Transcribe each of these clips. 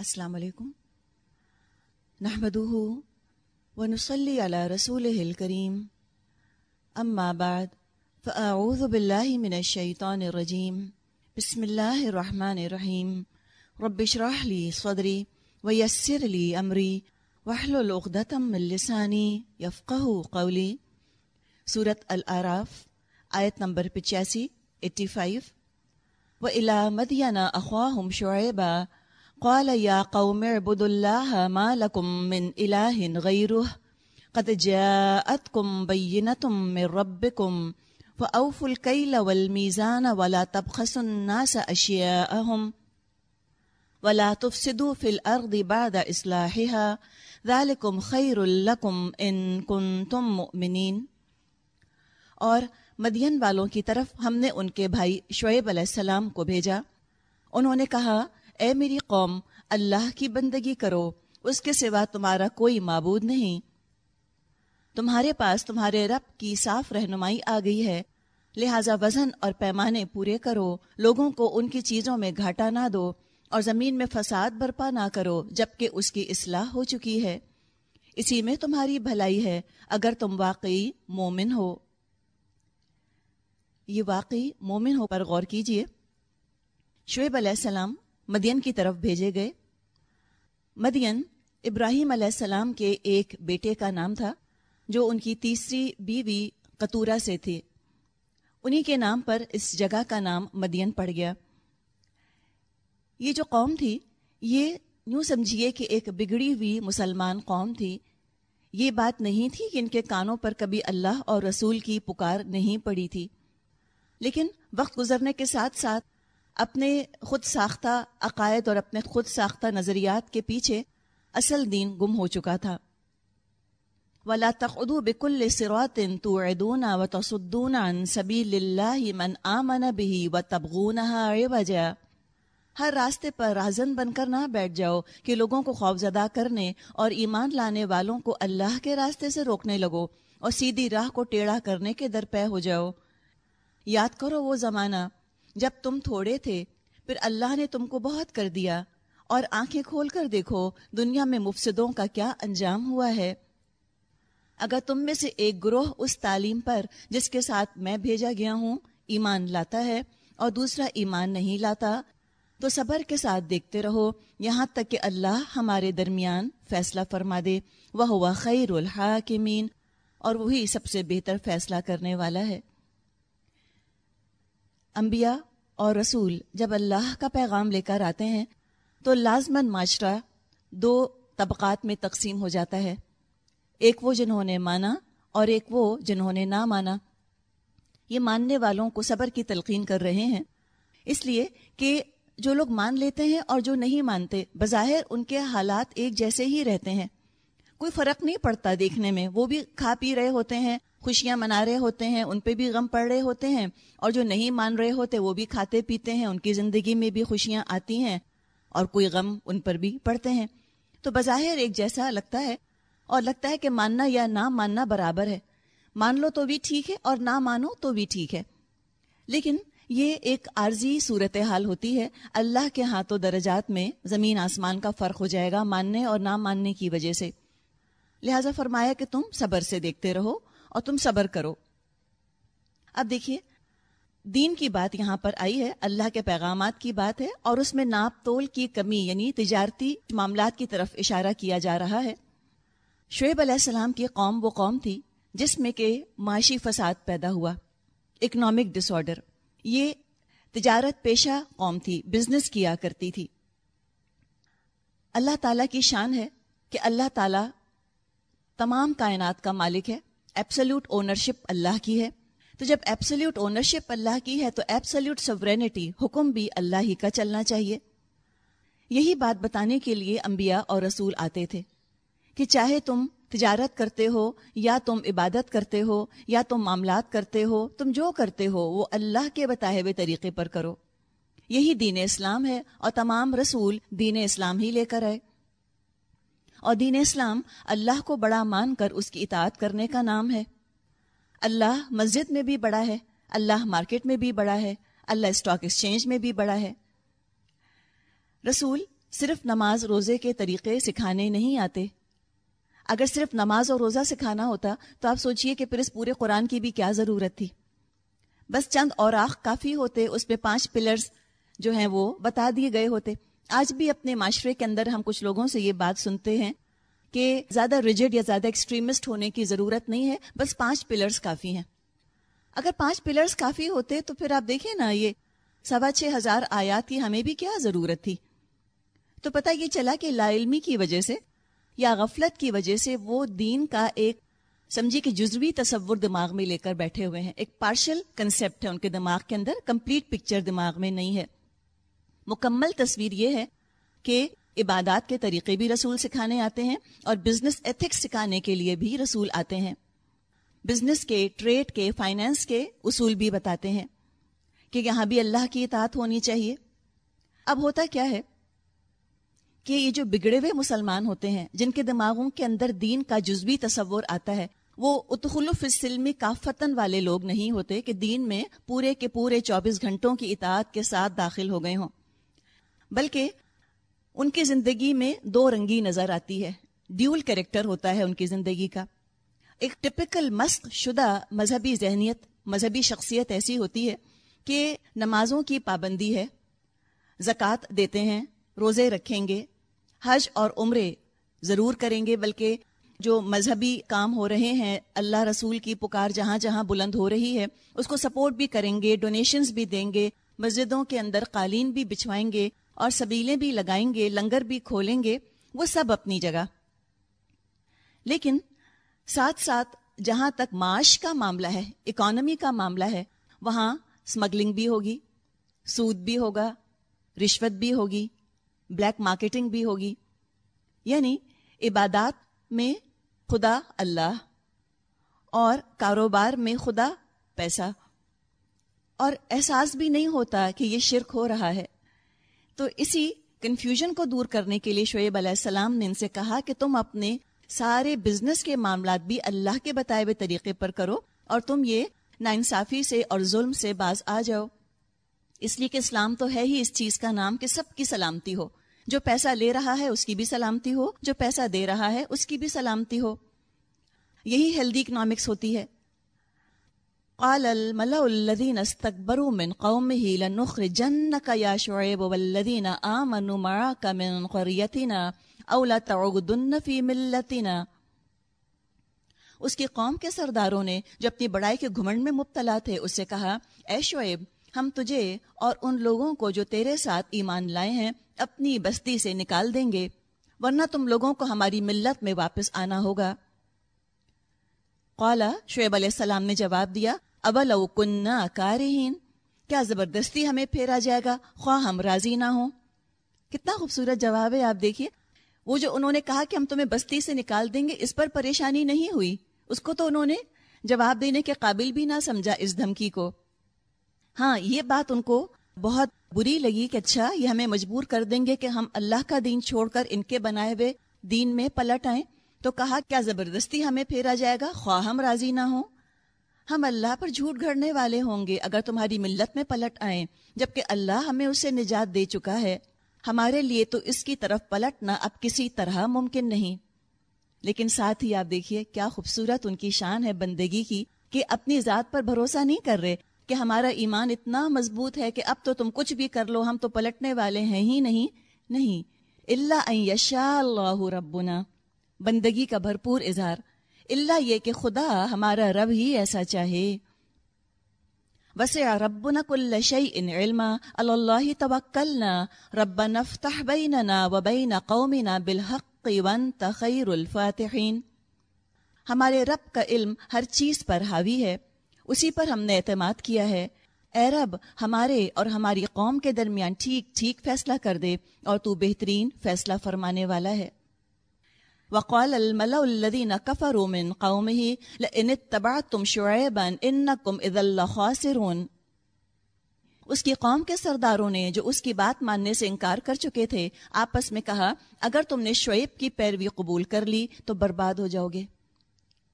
السلام علیکم۔ نحمده ونصلي على رسوله الكريم اما بعد، فاعوذ بالله من الشيطان الرجيم بسم الله الرحمن الرحيم رب اشرح لي صدري ويسر لي امري واحلل عقدة من لساني يفقهوا قولي سورة الاعراف آیت نمبر 85 85 وَإِلَى مَدْيَنَ أَخْوَاهُمْ شُعَيْبًا قال يا قوم اعبدوا الله ما لكم من إله غيره. قد جاءتكم بينة من ربكم فأوفوا الكيل والميزان ولا تبخسوا الناس أشياءهم ولا تفسدوا في الأرض بعد إصلاحها ذلكم خير لكم إن كنتم مؤمنين. اور مدین والوں کی طرف ہم نے ان کے بھائی شعیب علیہ السلام کو بھیجا. انہوں نے کہا اے میری قوم، اللہ کی بندگی کرو، اس کے سوا تمہارا کوئی معبود نہیں۔ تمہارے پاس تمہارے رب کی صاف رہنمائی آ گئی ہے، لہذا وزن اور پیمانے پورے کرو، لوگوں کو ان کی چیزوں میں گھاٹا نہ دو، اور زمین میں فساد برپا نہ کرو، جبکہ اس کی اصلاح ہو چکی ہے۔ اسی میں تمہاری بھلائی ہے، اگر تم واقعی مومن ہو۔ یہ واقعی مومن ہو، پر غور کیجیے۔ شعیب علیہ السلام مدین کی طرف بھیجے گئے۔ مدین ابراہیم علیہ السلام کے ایک بیٹے کا نام تھا، جو ان کی تیسری بیوی قطورہ سے تھی انہی کے نام پر اس جگہ کا نام مدین پڑ گیا۔ یہ جو قوم تھی، یہ یوں سمجھیے کہ ایک بگڑی ہوئی مسلمان قوم تھی۔ یہ بات نہیں تھی کہ ان کے کانوں پر کبھی اللہ اور رسول کی پکار نہیں پڑی تھی، لیکن وقت گزرنے کے ساتھ ساتھ اپنے خود ساختہ عقائد اور اپنے خود ساختہ نظریات کے پیچھے اصل دین گم ہو چکا تھا۔ ولا تخدو بکل سروات توعدون وتصدون عن سبیل اللہ من آمن به وتبغونها عوجا۔ ہر راستے پر رازن بن کر نہ بیٹھ جاؤ کہ لوگوں کو خوفزدہ کرنے اور ایمان لانے والوں کو اللہ کے راستے سے روکنے لگو اور سیدھی راہ کو ٹیڑھا کرنے کے درپے ہو جاؤ۔ یاد کرو وہ زمانہ جب تم تھوڑے تھے، پھر اللہ نے تم کو بہت کر دیا اور آنکھیں کھول کر دیکھو دنیا میں مفسدوں کا کیا انجام ہوا ہے۔ اگر تم میں سے ایک گروہ اس تعلیم پر جس کے ساتھ میں بھیجا گیا ہوں ایمان لاتا ہے اور دوسرا ایمان نہیں لاتا، تو صبر کے ساتھ دیکھتے رہو، یہاں تک کہ اللہ ہمارے درمیان فیصلہ فرما دے۔ وہ ہوا خیر الحاکمین اور وہی سب سے بہتر فیصلہ کرنے والا ہے۔ انبیاء اور رسول جب اللہ کا پیغام لے کر آتے ہیں تو لازمن معاشرہ دو طبقات میں تقسیم ہو جاتا ہے۔ ایک وہ جنہوں نے مانا اور ایک وہ جنہوں نے نہ مانا۔ یہ ماننے والوں کو صبر کی تلقین کر رہے ہیں۔ اس لیے کہ جو لوگ مان لیتے ہیں اور جو نہیں مانتے، بظاہر ان کے حالات ایک جیسے ہی رہتے ہیں۔ کوئی فرق نہیں پڑتا دیکھنے میں۔ وہ بھی کھا پی رہے ہوتے ہیں، خوشیاں منا رہے ہوتے ہیں، ان پہ بھی غم پڑ رہے ہوتے ہیں۔ اور جو نہیں مان رہے ہوتے، وہ بھی کھاتے پیتے ہیں۔ ان کی زندگی میں بھی خوشیاں آتی ہیں اور کوئی غم ان پر بھی پڑتے ہیں۔ تو بظاہر ایک جیسا لگتا ہے۔ اور لگتا ہے کہ ماننا یا نہ ماننا برابر ہے۔ مان لو تو بھی ٹھیک ہے اور نہ مانو تو بھی ٹھیک ہے۔ لیکن یہ ایک عارضی صورتحال ہوتی ہے۔ اللہ کے ہاتھوں درجات میں زمین آسمان کا فرق ہو جائے گا ماننے اور نہ ماننے کی وجہ سے۔ لہذا فرمایا کہ تم صبر سے دیکھتے رہو اور تم صبر کرو۔ اب دیکھیے، دین کی بات یہاں پر آئی ہے، اللہ کے پیغامات کی بات ہے اور اس میں ناپ تول کی کمی یعنی تجارتی معاملات کی طرف اشارہ کیا جا رہا ہے۔ شعیب علیہ السلام کی قوم وہ قوم تھی جس میں کہ معاشی فساد پیدا ہوا اکنامک ڈس آرڈر یہ تجارت پیشہ قوم تھی بزنس کیا کرتی تھی۔ اللہ تعالیٰ کی شان ہے کہ اللہ تعالیٰ تمام کائنات کا مالک ہے ایپسلوٹ اونرشپ اللہ کی ہے۔ تو جب ایپسلوٹ اونرشپ اللہ کی ہے، تو ایپسلوٹ سورینٹی حکم بھی اللہ ہی کا چلنا چاہیے۔ یہی بات بتانے کے لیے انبیاء اور رسول آتے تھے کہ چاہے تم تجارت کرتے ہو، یا تم عبادت کرتے ہو، یا تم معاملات کرتے ہو، تم جو کرتے ہو، وہ اللہ کے بتائے ہوئے طریقے پر کرو۔ یہی دین اسلام ہے اور تمام رسول دین اسلام ہی لے کر آئے۔ اور دین اسلام اللہ کو بڑا مان کر اس کی اطاعت کرنے کا نام ہے۔ اللہ مسجد میں بھی بڑا ہے، اللہ مارکیٹ میں بھی بڑا ہے، اللہ اسٹاک ایکسچینج میں بھی بڑا ہے۔ رسول صرف نماز روزے کے طریقے سکھانے نہیں آتے۔ اگر صرف نماز اور روزہ سکھانا ہوتا تو آپ سوچئے کہ پھر اس پورے قرآن کی بھی کیا ضرورت تھی۔ بس چند اور آخ کافی ہوتے، اس میں پانچ پلرز جو ہیں وہ بتا دیے گئے ہوتے۔ آج بھی اپنے معاشرے کے اندر ہم کچھ لوگوں سے یہ بات سنتے ہیں کہ زیادہ ریجڈ یا زیادہ ایکسٹریمسٹ ہونے کی ضرورت نہیں ہے، بس پانچ پلرز کافی ہیں۔ اگر پانچ پلرز کافی ہوتے تو پھر آپ دیکھیں نا، یہ سوا چھ ہزار آیات کی ہمیں بھی کیا ضرورت تھی۔ تو پتہ یہ چلا کہ لا علمی کی وجہ سے یا غفلت کی وجہ سے وہ دین کا ایک سمجھی کہ جزوی تصور دماغ میں لے کر بیٹھے ہوئے ہیں۔ ایک پارشل کنسپٹ ہے ان کے دماغ کے اندر کمپلیٹ پکچر دماغ میں نہیں ہے۔ مکمل تصویر یہ ہے کہ عبادات کے طریقے بھی رسول سکھانے آتے ہیں اور بزنس ایتھکس سکھانے کے لیے بھی رسول آتے ہیں۔ بزنس کے ٹریڈ کے فائنینس کے اصول بھی بتاتے ہیں کہ یہاں بھی اللہ کی اطاعت ہونی چاہیے۔ اب ہوتا کیا ہے کہ یہ جو بگڑے ہوئے مسلمان ہوتے ہیں، جن کے دماغوں کے اندر دین کا جزوی تصور آتا ہے، وہ اتخلف السلم کا فتن والے لوگ نہیں ہوتے کہ دین میں پورے کے پورے چوبیس گھنٹوں کی اطاعت کے ساتھ داخل ہو گئے ہوں۔ بلکہ ان کی زندگی میں دو رنگی نظر آتی ہے۔ ڈیول کریکٹر ہوتا ہے ان کی زندگی کا۔ ایک ٹپکل مسق شدہ مذہبی ذہنیت، مذہبی شخصیت ایسی ہوتی ہے کہ نمازوں کی پابندی ہے، زکوٰۃ دیتے ہیں، روزے رکھیں گے، حج اور عمرے ضرور کریں گے، بلکہ جو مذہبی کام ہو رہے ہیں، اللہ رسول کی پکار جہاں جہاں بلند ہو رہی ہے، اس کو سپورٹ بھی کریں گے ڈونیشنز بھی دیں گے، مسجدوں کے اندر قالین بھی بچھوائیں گے۔ اور سبیلیں بھی لگائیں گے، لنگر بھی کھولیں گے، وہ سب اپنی جگہ۔ لیکن ساتھ ساتھ جہاں تک معاش کا معاملہ ہے، اکانومی کا معاملہ ہے، وہاں اسمگلنگ بھی ہوگی، سود بھی ہوگا، رشوت بھی ہوگی، بلیک مارکیٹنگ بھی ہوگی۔ یعنی عبادات میں خدا اللہ اور کاروبار میں خدا پیسہ۔ اور احساس بھی نہیں ہوتا کہ یہ شرک ہو رہا ہے۔ تو اسی کنفیوژن کو دور کرنے کے لیے شعیب علیہ السلام نے ان سے کہا کہ تم اپنے سارے بزنس کے معاملات بھی اللہ کے بتائے ہوئے طریقے پر کرو اور تم یہ ناانصافی سے اور ظلم سے باز آ جاؤ۔ اس لیے کہ اسلام تو ہے ہی اس چیز کا نام کہ سب کی سلامتی ہو۔ جو پیسہ لے رہا ہے اس کی بھی سلامتی ہو، جو پیسہ دے رہا ہے اس کی بھی سلامتی ہو۔ یہی ہیلدی اکنامکس ہوتی ہے۔ قال الملأ الذين استكبروا من قومه لنخرجنك يا شعيب والذين آمنوا معك من قريتنا او لتعودن في ملتنا۔ اس کی قوم کے سرداروں نے جو اپنی بڑائی کے گھمنڈ میں مبتلا تھے، اس سے کہا، اے شعیب، ہم تجھے اور ان لوگوں کو جو تیرے ساتھ ایمان لائے ہیں، اپنی بستی سے نکال دیں گے، ورنہ تم لوگوں کو ہماری ملت میں واپس آنا ہوگا۔ قالا شعیب علیہ السلام نے جواب دیا ابل کنہ کارہین؟ کیا زبردستی ہمیں پھیرا جائے گا؟ خواہ ہم راضی نہ ہوں۔ کتنا خوبصورت جواب ہے، آپ دیکھیے۔ وہ جو انہوں نے کہا کہ ہم تمہیں بستی سے نکال دیں گے، اس پر پریشانی نہیں ہوئی۔ اس کو تو انہوں نے جواب دینے کے قابل بھی نہ سمجھا اس دھمکی کو۔ ہاں یہ بات ان کو بہت بری لگی کہ اچھا یہ ہمیں مجبور کر دیں گے کہ ہم اللہ کا دین چھوڑ کر ان کے بنائے ہوئے دین میں پلٹ آئیں۔ تو کہا، کیا زبردستی ہمیں پھیرا جائے گا؟ خواہ ہم راضی نہ ہوں۔ ہم اللہ پر جھوٹ گھڑنے والے ہوں گے اگر تمہاری ملت میں پلٹ آئیں، جبکہ اللہ ہمیں اسے نجات دے چکا ہے۔ ہمارے لیے تو اس کی طرف پلٹنا اب کسی طرح ممکن نہیں۔ لیکن ساتھ ہی آپ دیکھیے کیا خوبصورت ان کی شان ہے بندگی کی کہ اپنی ذات پر بھروسہ نہیں کر رہے کہ ہمارا ایمان اتنا مضبوط ہے کہ اب تو تم کچھ بھی کر لو، ہم تو پلٹنے والے ہیں ہی نہیں نہیں۔ اللہ یشا اللہ ربنا۔ بندگی کا بھرپور اظہار۔ اللہ یہ کہ خدا ہمارا رب ہی ایسا چاہے۔ وسع ربنا كل شيء علما الله توكلنا ربنا افتح بيننا وبين قومنا بالحق وانت خير الفاتحين ہمارے رب کا علم ہر چیز پر حاوی ہے، اسی پر ہم نے اعتماد کیا ہے۔ اے رب، ہمارے اور ہماری قوم کے درمیان ٹھیک ٹھیک فیصلہ کر دے اور تو بہترین فیصلہ فرمانے والا ہے۔ وقال الملأ الذين كفروا من قومه لئن اتبعتم شعيبا انكم اذا لخاسرون۔ اس کی قوم کے سرداروں نے جو اس کی بات ماننے سے انکار کر چکے تھے، آپس میں کہا، اگر تم نے شعیب کی پیروی قبول کر لی تو برباد ہو جاؤ گے۔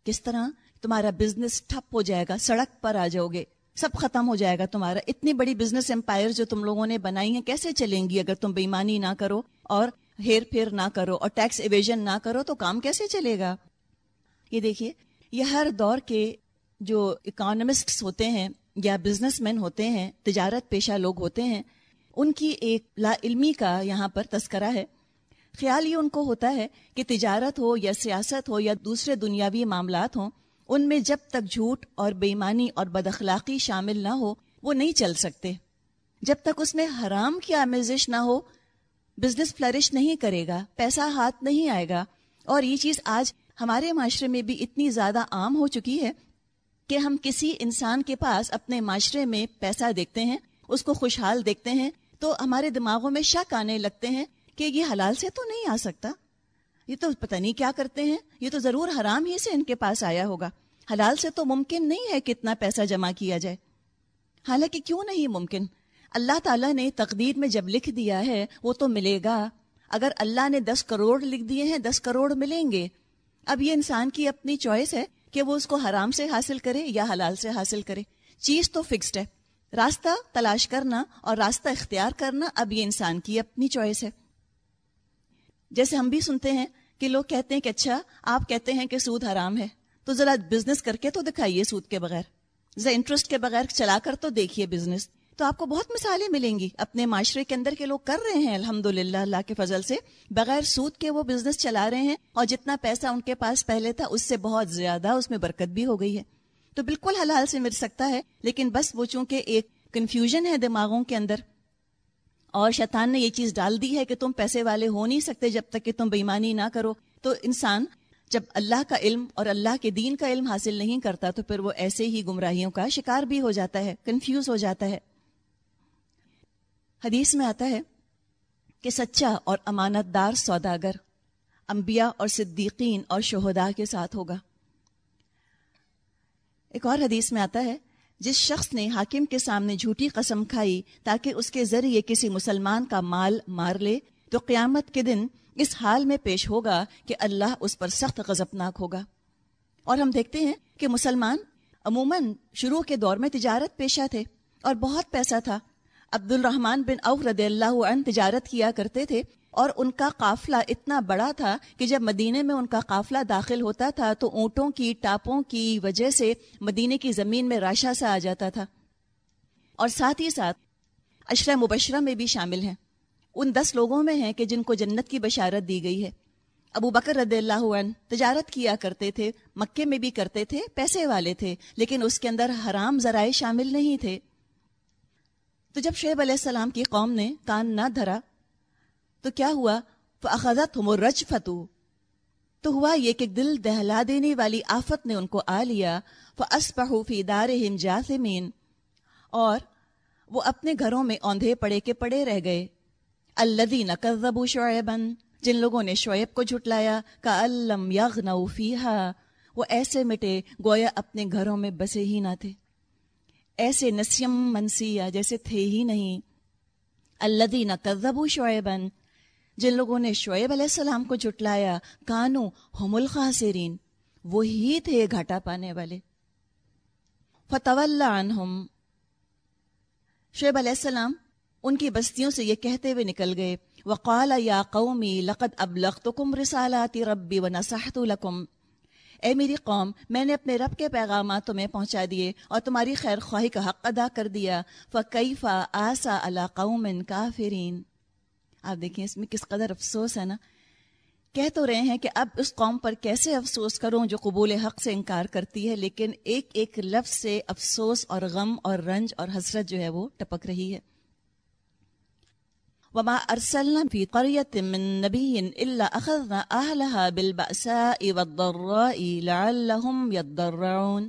کس طرح؟ تمہارا بزنس ٹھپ ہو جائے گا، سڑک پر آ جاؤ گے۔ سب ختم ہو جائے گا تمہارا۔ اتنی بڑی بزنس امپائر جو تم لوگوں نے بنائی ہیں، کیسے چلیں گی اگر تم بےمانی نہ کرو؟ اور ہیر پھیر نہ کرو اور ٹیکس ایویژن نہ کرو تو کام کیسے چلے گا؟ یہ دیکھیے، یہ ہر دور کے جو اکانومسٹ ہوتے ہیں یا بزنس مین ہوتے ہیں، تجارت پیشہ لوگ ہوتے ہیں، ان کی ایک لا علمی کا یہاں پر تذکرہ ہے۔ خیال یہ ان کو ہوتا ہے کہ تجارت ہو یا سیاست ہو یا دوسرے دنیاوی معاملات ہوں، ان میں جب تک جھوٹ اور بےمانی اور بد اخلاقی شامل نہ ہو، وہ نہیں چل سکتے۔ جب تک اس میں حرام کی آمیزش نہ ہو بزنس فلرش نہیں کرے گا، پیسہ ہاتھ نہیں آئے گا۔ اور یہ چیز آج ہمارے معاشرے میں بھی اتنی زیادہ عام ہو چکی ہے کہ ہم کسی انسان کے پاس اپنے معاشرے میں پیسہ دیکھتے ہیں، اس کو خوشحال دیکھتے ہیں، تو ہمارے دماغوں میں شک آنے لگتے ہیں کہ یہ حلال سے تو نہیں آ سکتا۔ یہ تو پتہ نہیں کیا کرتے ہیں، یہ تو ضرور حرام ہی سے ان کے پاس آیا ہوگا۔ حلال سے تو ممکن نہیں ہے کہ اتنا پیسہ جمع کیا جائے۔ حالانکہ کیوں نہیں ممکن؟ اللہ تعالیٰ نے تقدیر میں جب لکھ دیا ہے، وہ تو ملے گا۔ اگر اللہ نے دس کروڑ لکھ دیے ہیں، دس کروڑ ملیں گے۔ اب یہ انسان کی اپنی چوائس ہے کہ وہ اس کو حرام سے حاصل کرے یا حلال سے حاصل کرے۔ چیز تو فکسڈ ہے۔ راستہ تلاش کرنا اور راستہ اختیار کرنا اب یہ انسان کی اپنی چوائس ہے۔ جیسے ہم بھی سنتے ہیں کہ لوگ کہتے ہیں کہ اچھا آپ کہتے ہیں کہ سود حرام ہے۔ تو ذرا بزنس کر کے تو دکھائیے سود کے بغیر۔ ذرا انٹرسٹ کے بغیر چلا کر تو دیکھیے بزنس تو آپ کو بہت مثالیں ملیں گی۔ اپنے معاشرے کے اندر کے لوگ کر رہے ہیں الحمد اللہ کے فضل سے۔ بغیر سود کے وہ بزنس چلا رہے ہیں اور جتنا پیسہ ان کے پاس پہلے تھا، اس سے بہت زیادہ اس میں برکت بھی ہو گئی ہے۔ تو بالکل حلال سے مل سکتا ہے، لیکن بس وہ چونکہ ایک کنفیوژن ہے دماغوں کے اندر۔ اور شیطان نے یہ چیز ڈال دی ہے کہ تم پیسے والے ہو نہیں سکتے جب تک کہ تم بےمانی نہ کرو۔ تو انسان جب اللہ کا علم اور اللہ کے دین کا علم حاصل نہیں کرتا، تو پھر وہ ایسے ہی گمراہیوں کا شکار بھی ہو جاتا ہے کنفیوز ہو جاتا ہے۔ حدیث میں آتا ہے کہ سچا اور امانت دار سوداگر، انبیاء اور صدیقین اور شہدا کے ساتھ ہوگا۔ ایک اور حدیث میں آتا ہے، جس شخص نے حاکم کے سامنے جھوٹی قسم کھائی تاکہ اس کے ذریعے کسی مسلمان کا مال مار لے، تو قیامت کے دن اس حال میں پیش ہوگا کہ اللہ اس پر سخت غضبناک ہوگا۔ اور ہم دیکھتے ہیں کہ مسلمان عموماً شروع کے دور میں تجارت پیشہ تھے اور بہت پیسہ تھا۔ عبد الرحمن بن اوف رضی اللہ عنہ تجارت کیا کرتے تھے اور ان کا قافلہ اتنا بڑا تھا کہ جب مدینے میں ان کا قافلہ داخل ہوتا تھا تو اونٹوں کی ٹاپوں کی وجہ سے مدینے کی زمین میں راشا سا آ جاتا تھا۔ اور ساتھ ہی ساتھ اشرہ مبشرہ میں بھی شامل ہیں۔ ان دس لوگوں میں ہیں کہ جن کو جنت کی بشارت دی گئی ہے۔ ابو بکر رضی اللہ عنہ تجارت کیا کرتے تھے، مکے میں بھی کرتے تھے، پیسے والے تھے، لیکن اس کے اندر حرام ذرائع شامل نہیں تھے۔ تو جب شعیب علیہ السلام کی قوم نے کان نہ دھرا تو کیا ہوا؟ فضت ہم رج فتو تو ہوا یہ کہ دل دہلا دینے والی آفت نے ان کو آ لیا۔ فی دار جاسمین اور وہ اپنے گھروں میں اوندھے پڑے کے پڑے رہ گئے۔ الدی نقب شعیبن جن لوگوں نے شعیب کو جھٹلایا کا الم یغ وہ ایسے مٹے گویا اپنے گھروں میں بسے ہی نہ تھے۔ ایسے نسیم منسیا جیسے تھے ہی نہیں۔ الدین کذبو شعیبن جن لوگوں نے شعیب علیہ السلام کو جٹلایا کانو ہم الخاسرین، وہی تھے گھاٹا پانے والے۔ فتح عنہم۔ شعیب علیہ السلام ان کی بستیوں سے یہ کہتے ہوئے نکل گئے۔ وقال یا قومی لقد ابلغتکم رسالاتی ربی ونصحت لکم۔ اے میری قوم، میں نے اپنے رب کے پیغامات تمہیں پہنچا دیے اور تمہاری خیر خواہی کا حق ادا کر دیا۔ فقیفہ آسا اللہ قوم کافرین آپ دیکھیں اس میں کس قدر افسوس ہے نا۔ کہہ تو رہے ہیں کہ اب اس قوم پر کیسے افسوس کروں جو قبول حق سے انکار کرتی ہے، لیکن ایک ایک لفظ سے افسوس اور غم اور رنج اور حسرت جو ہے وہ ٹپک رہی ہے۔ وما ارسلنا في قرية من نبي الا اخذنا اهلها بالبأساء والضراء لعلهم يضرعون.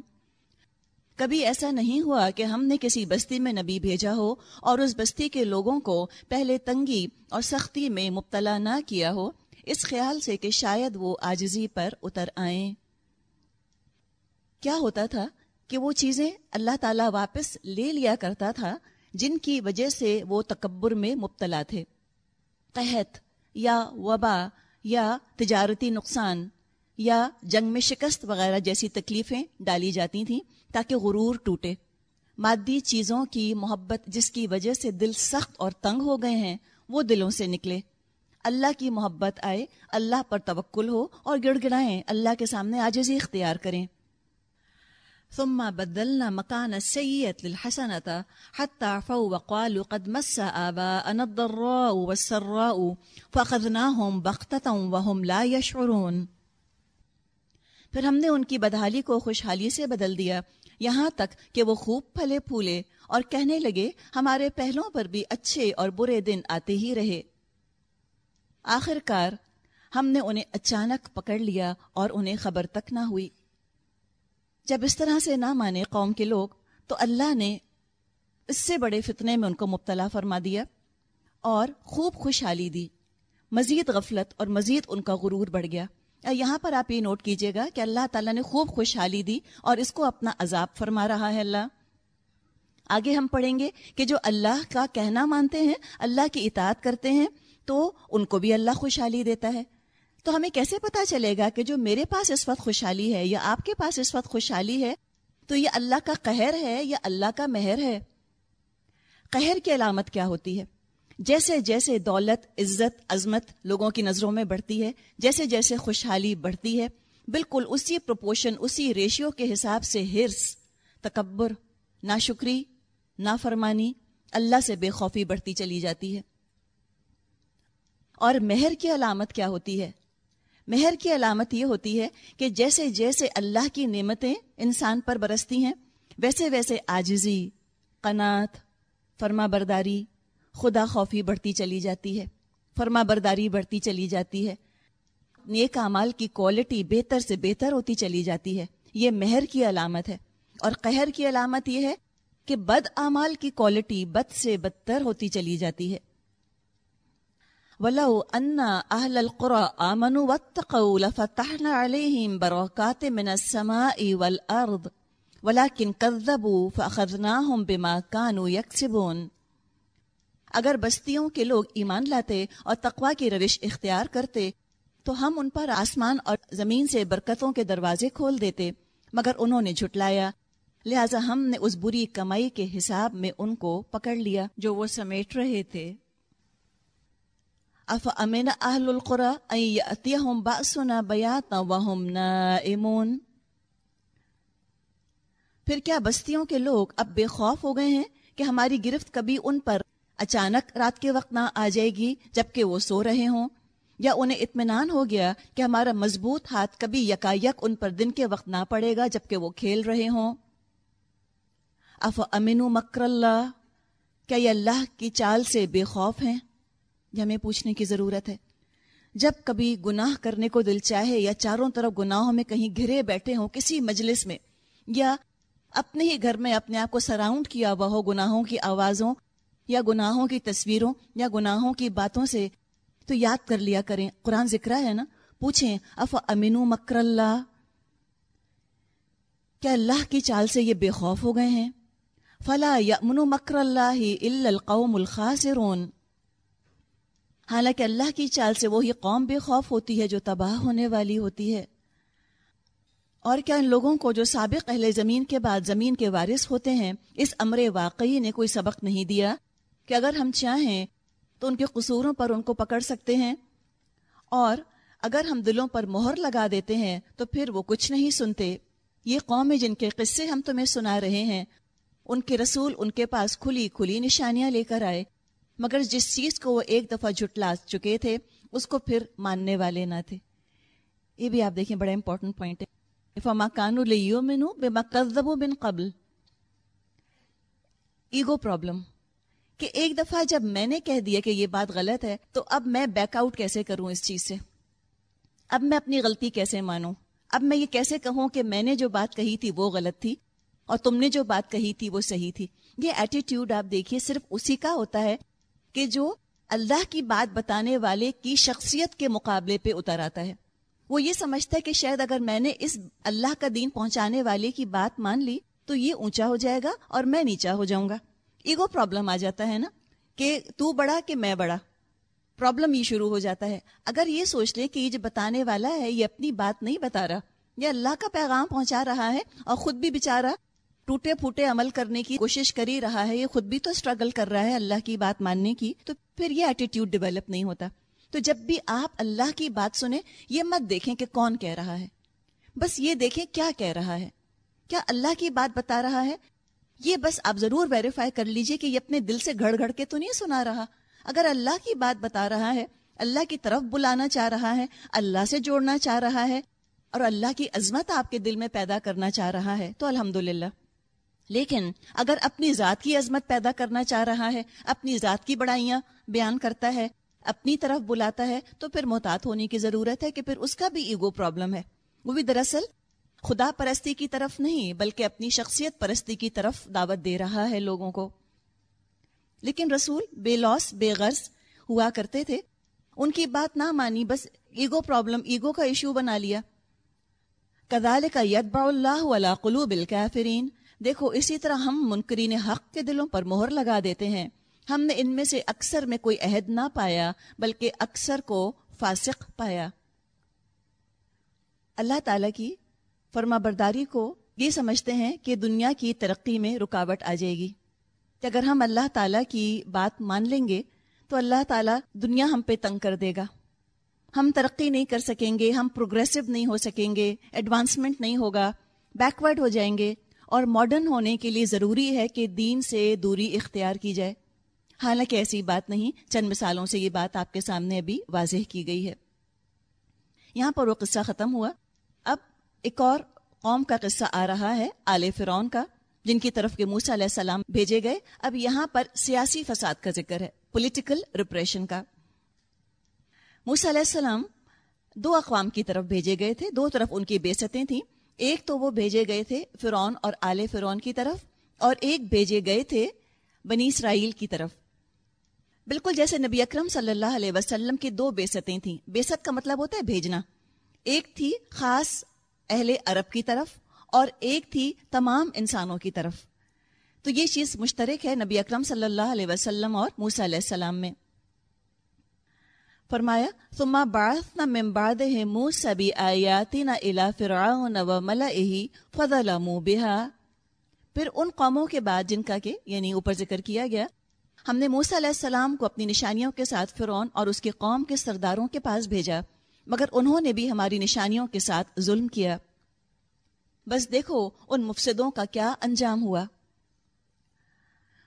کبھی ایسا نہیں ہوا کہ ہم نے کسی بستی میں نبی بھیجا ہو اور اس بستی کے لوگوں کو پہلے تنگی اور سختی میں مبتلا نہ کیا ہو، اس خیال سے کہ شاید وہ آجزی پر اتر آئیں۔ کیا ہوتا تھا کہ وہ چیزیں اللہ تعالیٰ واپس لے لیا کرتا تھا جن کی وجہ سے وہ تکبر میں مبتلا تھے۔ قحط یا وبا یا تجارتی نقصان یا جنگ میں شکست وغیرہ جیسی تکلیفیں ڈالی جاتی تھیں تاکہ غرور ٹوٹے۔ مادی چیزوں کی محبت جس کی وجہ سے دل سخت اور تنگ ہو گئے ہیں، وہ دلوں سے نکلے۔ اللہ کی محبت آئے، اللہ پر توکل ہو اور گڑ گڑائیں، اللہ کے سامنے آجزی اختیار کریں۔ ثم بدلنا مكان السيئة للحسنة حتى عفوا وقالوا قد مس آباءنا الضراء والسراء فأخذناهم بغتة وهم لا يشعرون. پھر ہم نے ان کی بدحالی کو خوشحالی سے بدل دیا، یہاں تک کہ وہ خوب پھلے پھولے اور کہنے لگے، ہمارے پہلوں پر بھی اچھے اور برے دن آتے ہی رہے۔ آخر کار ہم نے انہیں اچانک پکڑ لیا اور انہیں خبر تک نہ ہوئی۔ جب اس طرح سے نہ مانے قوم کے لوگ، تو اللہ نے اس سے بڑے فتنے میں ان کو مبتلا فرما دیا اور خوب خوشحالی دی۔ مزید غفلت اور مزید ان کا غرور بڑھ گیا۔ یہاں پر آپ یہ نوٹ کیجیے گا کہ اللہ تعالیٰ نے خوب خوشحالی دی اور اس کو اپنا عذاب فرما رہا ہے اللہ۔ آگے ہم پڑھیں گے کہ جو اللہ کا کہنا مانتے ہیں، اللہ کی اطاعت کرتے ہیں، تو ان کو بھی اللہ خوشحالی دیتا ہے۔ تو ہمیں کیسے پتا چلے گا کہ جو میرے پاس اس وقت خوشحالی ہے یا آپ کے پاس اس وقت خوشحالی ہے تو یہ اللہ کا قہر ہے یا اللہ کا مہر ہے؟ قہر کی علامت کیا ہوتی ہے؟ جیسے جیسے دولت، عزت، عظمت لوگوں کی نظروں میں بڑھتی ہے، جیسے جیسے خوشحالی بڑھتی ہے، بالکل اسی پروپوشن اسی ریشیو کے حساب سے ہرس تکبر، ناشکری، نافرمانی اللہ سے بے خوفی بڑھتی چلی جاتی ہے۔ اور مہر کی علامت کیا ہوتی ہے؟ مہر کی علامت یہ ہوتی ہے کہ جیسے جیسے اللہ کی نعمتیں انسان پر برستی ہیں، ویسے ویسے آجزی قنات فرما برداری، خدا خوفی بڑھتی چلی جاتی ہے، فرما برداری بڑھتی چلی جاتی ہے۔ نیک اعمال کی کوالٹی بہتر سے بہتر ہوتی چلی جاتی ہے۔ یہ مہر کی علامت ہے۔ اور قہر کی علامت یہ ہے کہ بد اعمال کی کوالٹی بد سے بدتر ہوتی چلی جاتی ہے۔ وَلَوْ أَنَّ أَهْلَ الْقُرَىٰ آمَنُوا وَاتَّقَوْا لَفَتَحْنَا عَلَيْهِمْ بَرَكَاتٍ مِّنَ السَّمَاءِ وَالْأَرْضِ، وَلَكِنْ كَذَّبُوا فَأَخَذْنَاهُمْ بِمَا كَانُوا يَكْسِبُونَ۔ اگر بستیوں کے لوگ ایمان لاتے اور تقوا کی روش اختیار کرتے، تو ہم ان پر آسمان اور زمین سے برکتوں کے دروازے کھول دیتے، مگر انہوں نے جھٹلایا۔ لہذا ہم نے اس بری کمائی کے حساب میں ان کو پکڑ لیا۔ جو وہ سمیٹ رہے تھے۔ اف امین اہل القرا باسنا بیاتا وهم نائمون؟ پھر کیا بستیوں کے لوگ اب بے خوف ہو گئے ہیں کہ ہماری گرفت کبھی ان پر اچانک رات کے وقت نہ آ جائے گی جبکہ وہ سو رہے ہوں؟ یا انہیں اطمینان ہو گیا کہ ہمارا مضبوط ہاتھ کبھی یک ان پر دن کے وقت نہ پڑے گا جبکہ وہ کھیل رہے ہوں؟ اف امین مکر اللہ کیا یہ اللہ کی چال سے بے خوف ہیں؟ یہ ہمیں پوچھنے کی ضرورت ہے۔ جب کبھی گناہ کرنے کو دل چاہے یا چاروں طرف گناہوں میں کہیں گھرے بیٹھے ہوں کسی مجلس میں یا اپنے ہی گھر میں اپنے آپ کو سراؤنڈ کیا ہوا ہو گناہوں کی آوازوں یا گناہوں کی تصویروں یا گناہوں کی باتوں سے، تو یاد کر لیا کریں۔ قرآن ذکر ہے نا؟ پوچھیں اف امین مکر اللہ؟ کیا اللہ کی چال سے یہ بے خوف ہو گئے ہیں؟ فلا یمن مکر اللہ القوم الخاسرون؟ حالانکہ اللہ کی چال سے وہی قوم بے خوف ہوتی ہے جو تباہ ہونے والی ہوتی ہے۔ اور کیا ان لوگوں کو جو سابق اہل زمین کے بعد زمین کے وارث ہوتے ہیں، اس امر واقعی نے کوئی سبق نہیں دیا؟ کہ اگر ہم چاہیں تو ان کے قصوروں پر ان کو پکڑ سکتے ہیں۔ اور اگر ہم دلوں پر مہر لگا دیتے ہیں تو پھر وہ کچھ نہیں سنتے۔ یہ قومیں جن کے قصے ہم تمہیں سنا رہے ہیں، ان کے رسول ان کے پاس کھلی کھلی نشانیاں لے کر آئے۔ مگر جس چیز کو وہ ایک دفعہ جھٹلا چکے تھے، اس کو پھر ماننے والے نہ تھے۔ یہ بھی آپ دیکھیں، بڑا امپورٹنٹ پوائنٹ ہے۔ فما کانو لیو مینو بے بن قبل۔ ایگو پرابلم کہ ایک دفعہ جب میں نے کہہ دیا کہ یہ بات غلط ہے، تو اب میں بیک آؤٹ کیسے کروں اس چیز سے؟ اب میں اپنی غلطی کیسے مانوں؟ اب میں یہ کیسے کہوں کہ میں نے جو بات کہی تھی وہ غلط تھی اور تم نے جو بات کہی تھی وہ صحیح تھی؟ یہ ایٹیٹیوڈ آپ دیکھیے، صرف اسی کا ہوتا ہے کہ جو اللہ کی بات بتانے والے کی شخصیت کے مقابلے پہ اتر آتا ہے۔ وہ یہ سمجھتا ہے کہ شاید اگر میں نے اس اللہ کا دین پہنچانے والے کی بات مان لی تو یہ اونچا ہو جائے گا اور میں نیچا ہو جاؤں گا۔ ایگو پرابلم آ جاتا ہے نا کہ تو بڑا کہ میں بڑا۔ پرابلم یہ شروع ہو جاتا ہے۔ اگر یہ سوچ لیں کہ یہ جو بتانے والا ہے، یہ اپنی بات نہیں بتا رہا، یہ اللہ کا پیغام پہنچا رہا ہے اور خود بھی بےچارا ٹوٹے پھوٹے عمل کرنے کی کوشش کر ہی رہا ہے، یہ خود بھی تو اسٹرگل کر رہا ہے اللہ کی بات ماننے کی، تو پھر یہ ایٹیٹیوڈ ڈیولپ نہیں ہوتا۔ تو جب بھی آپ اللہ کی بات سنیں، یہ مت دیکھیں کہ کون کہہ رہا ہے۔ بس یہ دیکھیں کیا کہہ رہا ہے۔ کیا اللہ کی بات بتا رہا ہے؟ یہ بس آپ ضرور ویریفائی کر لیجیے کہ یہ اپنے دل سے گھڑ گھڑ کے تو نہیں سنا رہا۔ اگر اللہ کی بات بتا رہا ہے، اللہ کی طرف بلانا چاہ رہا ہے، اللہ سے جوڑنا چاہ رہا ہے اور اللہ کی عظمت آپ کے دل میں پیدا کرنا چاہ رہا ہے، تو الحمد لیکن اگر اپنی ذات کی عظمت پیدا کرنا چاہ رہا ہے، اپنی ذات کی بڑائیاں بیان کرتا ہے، اپنی طرف بلاتا ہے، تو پھر محتاط ہونے کی ضرورت ہے کہ پھر اس کا بھی ایگو پرابلم ہے۔ وہ بھی دراصل خدا پرستی کی طرف نہیں، بلکہ اپنی شخصیت پرستی کی طرف دعوت دے رہا ہے لوگوں کو۔ لیکن رسول بے لوس بے غرض ہوا کرتے تھے۔ ان کی بات نہ مانی، بس ایگو پرابلم، ایگو کا ایشو بنا لیا۔ کدال کا ید با اللہ قلوب الکافرین۔ دیکھو، اسی طرح ہم منکرین حق کے دلوں پر مہر لگا دیتے ہیں۔ ہم نے ان میں سے اکثر میں کوئی عہد نہ پایا، بلکہ اکثر کو فاسق پایا۔ اللہ تعالی کی فرما برداری کو یہ سمجھتے ہیں کہ دنیا کی ترقی میں رکاوٹ آ جائے گی۔ کہ اگر ہم اللہ تعالیٰ کی بات مان لیں گے، تو اللہ تعالیٰ دنیا ہم پہ تنگ کر دے گا۔ ہم ترقی نہیں کر سکیں گے، ہم پروگریسو نہیں ہو سکیں گے، ایڈوانسمنٹ نہیں ہوگا، بیکورڈ ہو جائیں گے۔ اور ماڈرن ہونے کے لیے ضروری ہے کہ دین سے دوری اختیار کی جائے۔ حالانکہ ایسی بات نہیں، چند مثالوں سے یہ بات آپ کے سامنے ابھی واضح کی گئی ہے۔ یہاں پر وہ قصہ ختم ہوا۔ اب ایک اور قوم کا قصہ آ رہا ہے، آل فرون کا، جن کی طرف کے موسا علیہ السلام بھیجے گئے۔ اب یہاں پر سیاسی فساد کا ذکر ہے پولیٹیکل ریپریشن کا۔ موسا علیہ السلام دو اقوام کی طرف بھیجے گئے تھے، دو طرف ان کی بےستیں تھیں۔ ایک تو وہ بھیجے گئے تھے فرون اور آل فرون کی طرف اور ایک بھیجے گئے تھے بنی اسرائیل کی طرف۔ بالکل جیسے نبی اکرم صلی اللہ علیہ وسلم کی دو بےستیں تھیں۔ بےست کا مطلب ہوتا ہے بھیجنا۔ ایک تھی خاص اہل عرب کی طرف اور ایک تھی تمام انسانوں کی طرف۔ تو یہ چیز مشترک ہے نبی اکرم صلی اللہ علیہ وسلم اور موسیٰ علیہ السلام میں۔ فرمایا، ثم بعثنا من بعده موسى بآياتنا الى فرعون وملئه فظلموا بها۔ پھر ان قوموں کے بعد جن کا کہ یعنی اوپر ذکر کیا گیا، ہم نے موسیٰ علیہ السلام کو اپنی نشانیوں کے ساتھ فرعون اور اس کی قوم کے سرداروں کے پاس بھیجا، مگر انہوں نے بھی ہماری نشانیوں کے ساتھ ظلم کیا۔ بس دیکھو ان مفسدوں کا کیا انجام ہوا۔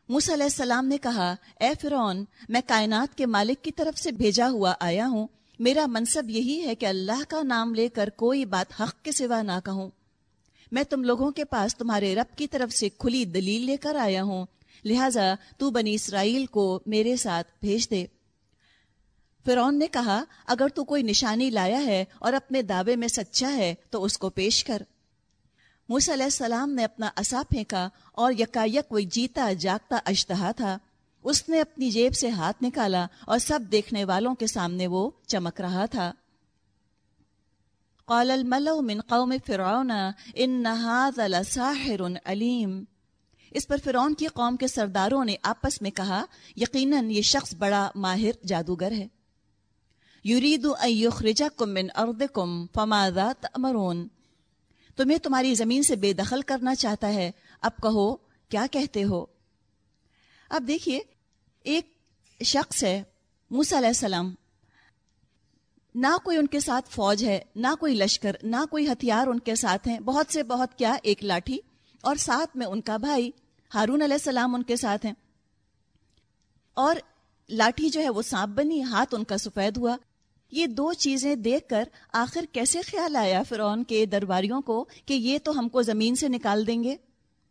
موسیٰ علیہ السلام نے کہا، اے فرون میں کائنات کے مالک کی طرف سے بھیجا ہوا آیا ہوں. میرا منصب یہی ہے کہ اللہ کا نام لے کر کوئی بات حق کے سوا نہ کہوں. میں تم لوگوں کے پاس تمہارے رب کی طرف سے کھلی دلیل لے کر آیا ہوں. لہٰذا تو بنی اسرائیل کو میرے ساتھ بھیج دے. فرون نے کہا، اگر تو کوئی نشانی لایا ہے اور اپنے دعوے میں سچا ہے تو اس کو پیش کر. موسیٰ علیہ السلام نے اپنا اصا پھینکا اور یکا یک وہ جیتا جاگتا اشتہا تھا۔ اس نے اپنی جیب سے ہاتھ نکالا اور سب دیکھنے والوں کے سامنے وہ چمک رہا تھا۔ قال الملو من قوم فرعون ان هذا لساحر علیم اس پر فرعون کی قوم کے سرداروں نے آپس میں کہا، یقیناً یہ شخص بڑا ماہر جادوگر ہے۔ یرید ان یخرجکم من ارضکم فماذا تأمرون؟ تمہیں تمہاری زمین سے بے دخل کرنا چاہتا ہے۔ اب کہو، کیا کہتے ہو؟ اب دیکھیے، ایک شخص ہے، موسیٰ علیہ السلام۔ نہ کوئی ان کے ساتھ فوج ہے، نہ کوئی لشکر، نہ کوئی ہتھیار ان کے ساتھ ہیں۔ بہت سے بہت کیا، ایک لاٹھی اور ساتھ میں ان کا بھائی ہارون علیہ السلام ان کے ساتھ ہیں۔ اور لاٹھی جو ہے، وہ سانپ بنی، ہاتھ ان کا سفید ہوا۔ یہ دو چیزیں دیکھ کر آخر کیسے خیال آیا فرعون کے درباریوں کو کہ یہ تو ہم کو زمین سے نکال دیں گے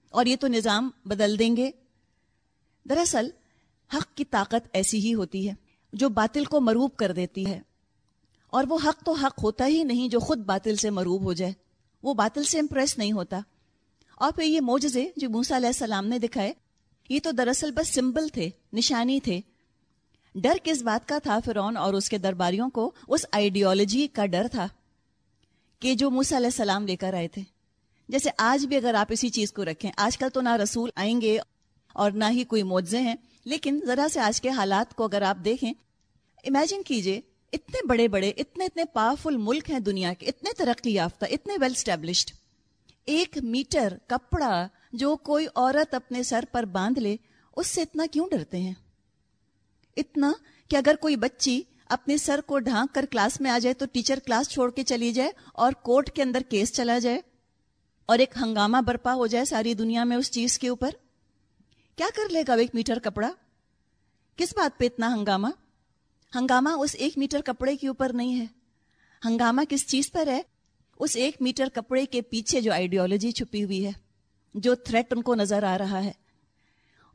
اور یہ تو نظام بدل دیں گے؟ دراصل، حق کی طاقت ایسی ہی ہوتی ہے جو باطل کو مروب کر دیتی ہے، اور وہ حق تو حق ہوتا ہی نہیں جو خود باطل سے مروب ہو جائے۔ وہ باطل سے امپریس نہیں ہوتا۔ اور پھر یہ موجزے جو موسا علیہ السلام نے دکھائے، یہ تو دراصل بس سمبل تھے، نشانی تھے۔ ڈر کس بات کا تھا فرون اور اس کے درباریوں کو؟ اس آئیڈیالوجی کا ڈر تھا کہ جو موسیٰ علیہ السلام لے کر آئے تھے۔ جیسے آج بھی اگر آپ اسی چیز کو رکھیں، آج کل تو نہ رسول آئیں گے اور نہ ہی کوئی معجزے ہیں، لیکن ذرا سے آج کے حالات کو اگر آپ دیکھیں امیجن کیجیے، اتنے بڑے بڑے، اتنے اتنے پاورفل ملک ہیں دنیا کے، اتنے ترقی یافتہ، اتنے ویل اسٹیبلشڈ ایک میٹر کپڑا جو کوئی عورت اپنے سر پر باندھ لے، اس سے اتنا کیوں ڈرتے ہیں؟ اتنا کہ اگر کوئی بچی اپنے سر کو ڈھانک کر کلاس میں آ جائے تو ٹیچر کلاس چھوڑ کے چلی جائے اور کورٹ کے اندر کیس چلا جائے اور ایک ہنگامہ برپا ہو جائے ساری دنیا میں اس چیز کے اوپر، کیا کر لے گا ایک میٹر کپڑا؟ کس بات پہ اتنا ہنگامہ؟ ہنگامہ اس ایک میٹر کپڑے کے اوپر نہیں ہے۔ ہنگامہ کس چیز پر ہے؟ اس ایک میٹر کپڑے کے پیچھے جو آئیڈیالوجی چھپی ہوئی ہے، جو تھریٹ ان کو نظر آ رہا ہے۔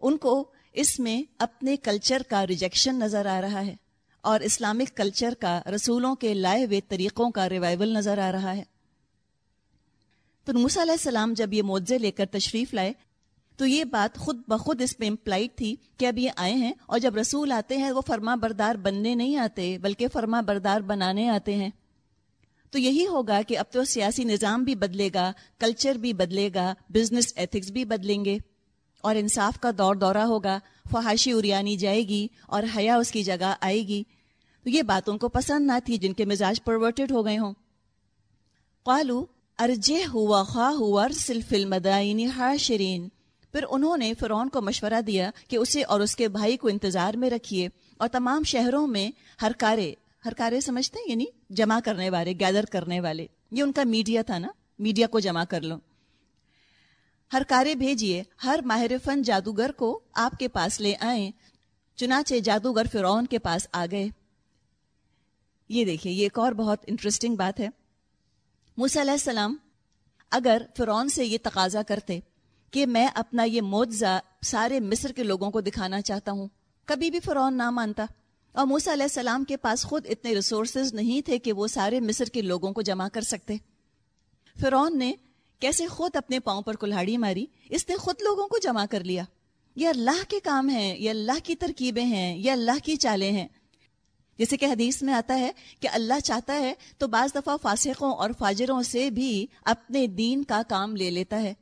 ان کو اس میں اپنے کلچر کا ریجیکشن نظر آ رہا ہے اور اسلامک کلچر کا رسولوں کے لائے ہوئے طریقوں کا ریوائول نظر آ رہا ہے۔ تو موسیٰ علیہ السلام جب یہ معجزے لے کر تشریف لائے، تو یہ بات خود بخود اس میں امپلائڈ تھی کہ اب یہ آئے ہیں اور جب رسول آتے ہیں، وہ فرما بردار بننے نہیں آتے، بلکہ فرما بردار بنانے آتے ہیں۔ تو یہی ہوگا کہ اب تو سیاسی نظام بھی بدلے گا کلچر بھی بدلے گا بزنس ایتھکس بھی بدلیں گے۔ اور انصاف کا دور دورہ ہوگا، فحاشی اریانی جائے گی اور حیا اس کی جگہ آئے گی۔ تو یہ باتوں کو پسند نہ تھی جن کے مزاج پرورٹڈ ہو گئے ہوں۔ قالو ارجے ہوا خواہ ہوا سلف المدائنی حاشرین۔ پھر انہوں نے فرعون کو مشورہ دیا کہ اسے اور اس کے بھائی کو انتظار میں رکھیے اور تمام شہروں میں ہر کارے ہر کارے سمجھتے ہیں؟ یعنی جمع کرنے والے گیدر کرنے والے۔ یہ ان کا میڈیا تھا نا؟ میڈیا کو جمع کر لو۔ ہر کارے بھیجیے، ہر ماہر فن جادوگر کو آپ کے پاس لے آئیں۔ چنانچہ جادوگر فرعون کے پاس آ گئے۔ یہ دیکھیے، یہ ایک اور بہت انٹرسٹنگ بات ہے۔ موسیٰ علیہ السلام اگر فرعون سے یہ تقاضا کرتے کہ میں اپنا یہ معجزہ سارے مصر کے لوگوں کو دکھانا چاہتا ہوں، کبھی بھی فرعون نہ مانتا۔ اور موسا علیہ السلام کے پاس خود اتنے ریسورسز نہیں تھے کہ وہ سارے مصر کے لوگوں کو جمع کر سکتے۔ فرعون نے کیسے خود اپنے پاؤں پر کلاڑی ماری؟ اس نے خود لوگوں کو جمع کر لیا۔ یہ اللہ کے کام ہیں، یہ اللہ کی ترکیبیں ہیں، یہ اللہ کی چالیں ہیں۔ جیسے کہ حدیث میں آتا ہے کہ اللہ چاہتا ہے تو بعض دفعہ فاسقوں اور فاجروں سے بھی اپنے دین کا کام لے لیتا ہے۔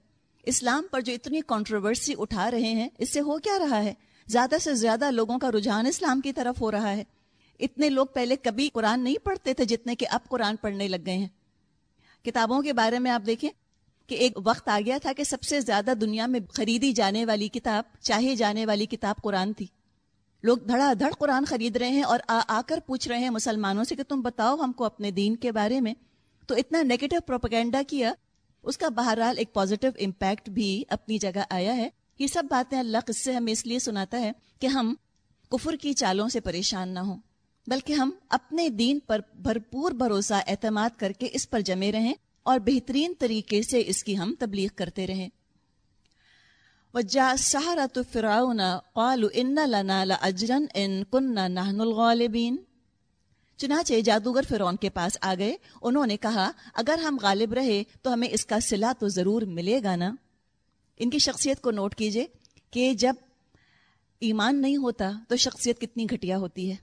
اسلام پر جو اتنی کنٹروورسی اٹھا رہے ہیں، اس سے ہو کیا رہا ہے؟ زیادہ سے زیادہ لوگوں کا رجحان اسلام کی طرف ہو رہا ہے۔ اتنے لوگ پہلے کبھی قرآن نہیں پڑھتے تھے جتنے کہ اب قرآن پڑھنے لگ گئے ہیں۔ کتابوں کے بارے میں آپ دیکھیں کہ ایک وقت آ گیا تھا کہ سب سے زیادہ دنیا میں خریدی جانے والی کتاب چاہے جانے والی کتاب قرآن تھی۔ لوگ دھڑا دھڑ قرآن خرید رہے ہیں اور آ آ کر پوچھ رہے ہیں مسلمانوں سے کہ تم بتاؤ ہم کو اپنے دین کے بارے میں۔ تو اتنا نیگیٹو پروپیگنڈا کیا، اس کا بہرحال ایک پازیٹو امپیکٹ بھی اپنی جگہ آیا ہے۔ یہ سب باتیں اللہ قصے ہمیں اس لیے سناتا ہے کہ ہم کفر کی چالوں سے پریشان نہ ہوں، بلکہ ہم اپنے دین پر بھرپور بھروسہ، اعتماد کر کے اس پر جمے رہیں۔ اور بہترین طریقے سے اس کی ہم تبلیغ کرتے رہیں وجا سہارت فراؤن قالو ان لنا لاجرن ان کننا نحن الغالبین۔ چنانچہ جادوگر فرعون کے پاس آ گئے۔ انہوں نے کہا، اگر ہم غالب رہے تو ہمیں اس کا صلہ تو ضرور ملے گا نا۔ ان کی شخصیت کو نوٹ کیجیے کہ جب ایمان نہیں ہوتا تو شخصیت کتنی گھٹیا ہوتی ہے۔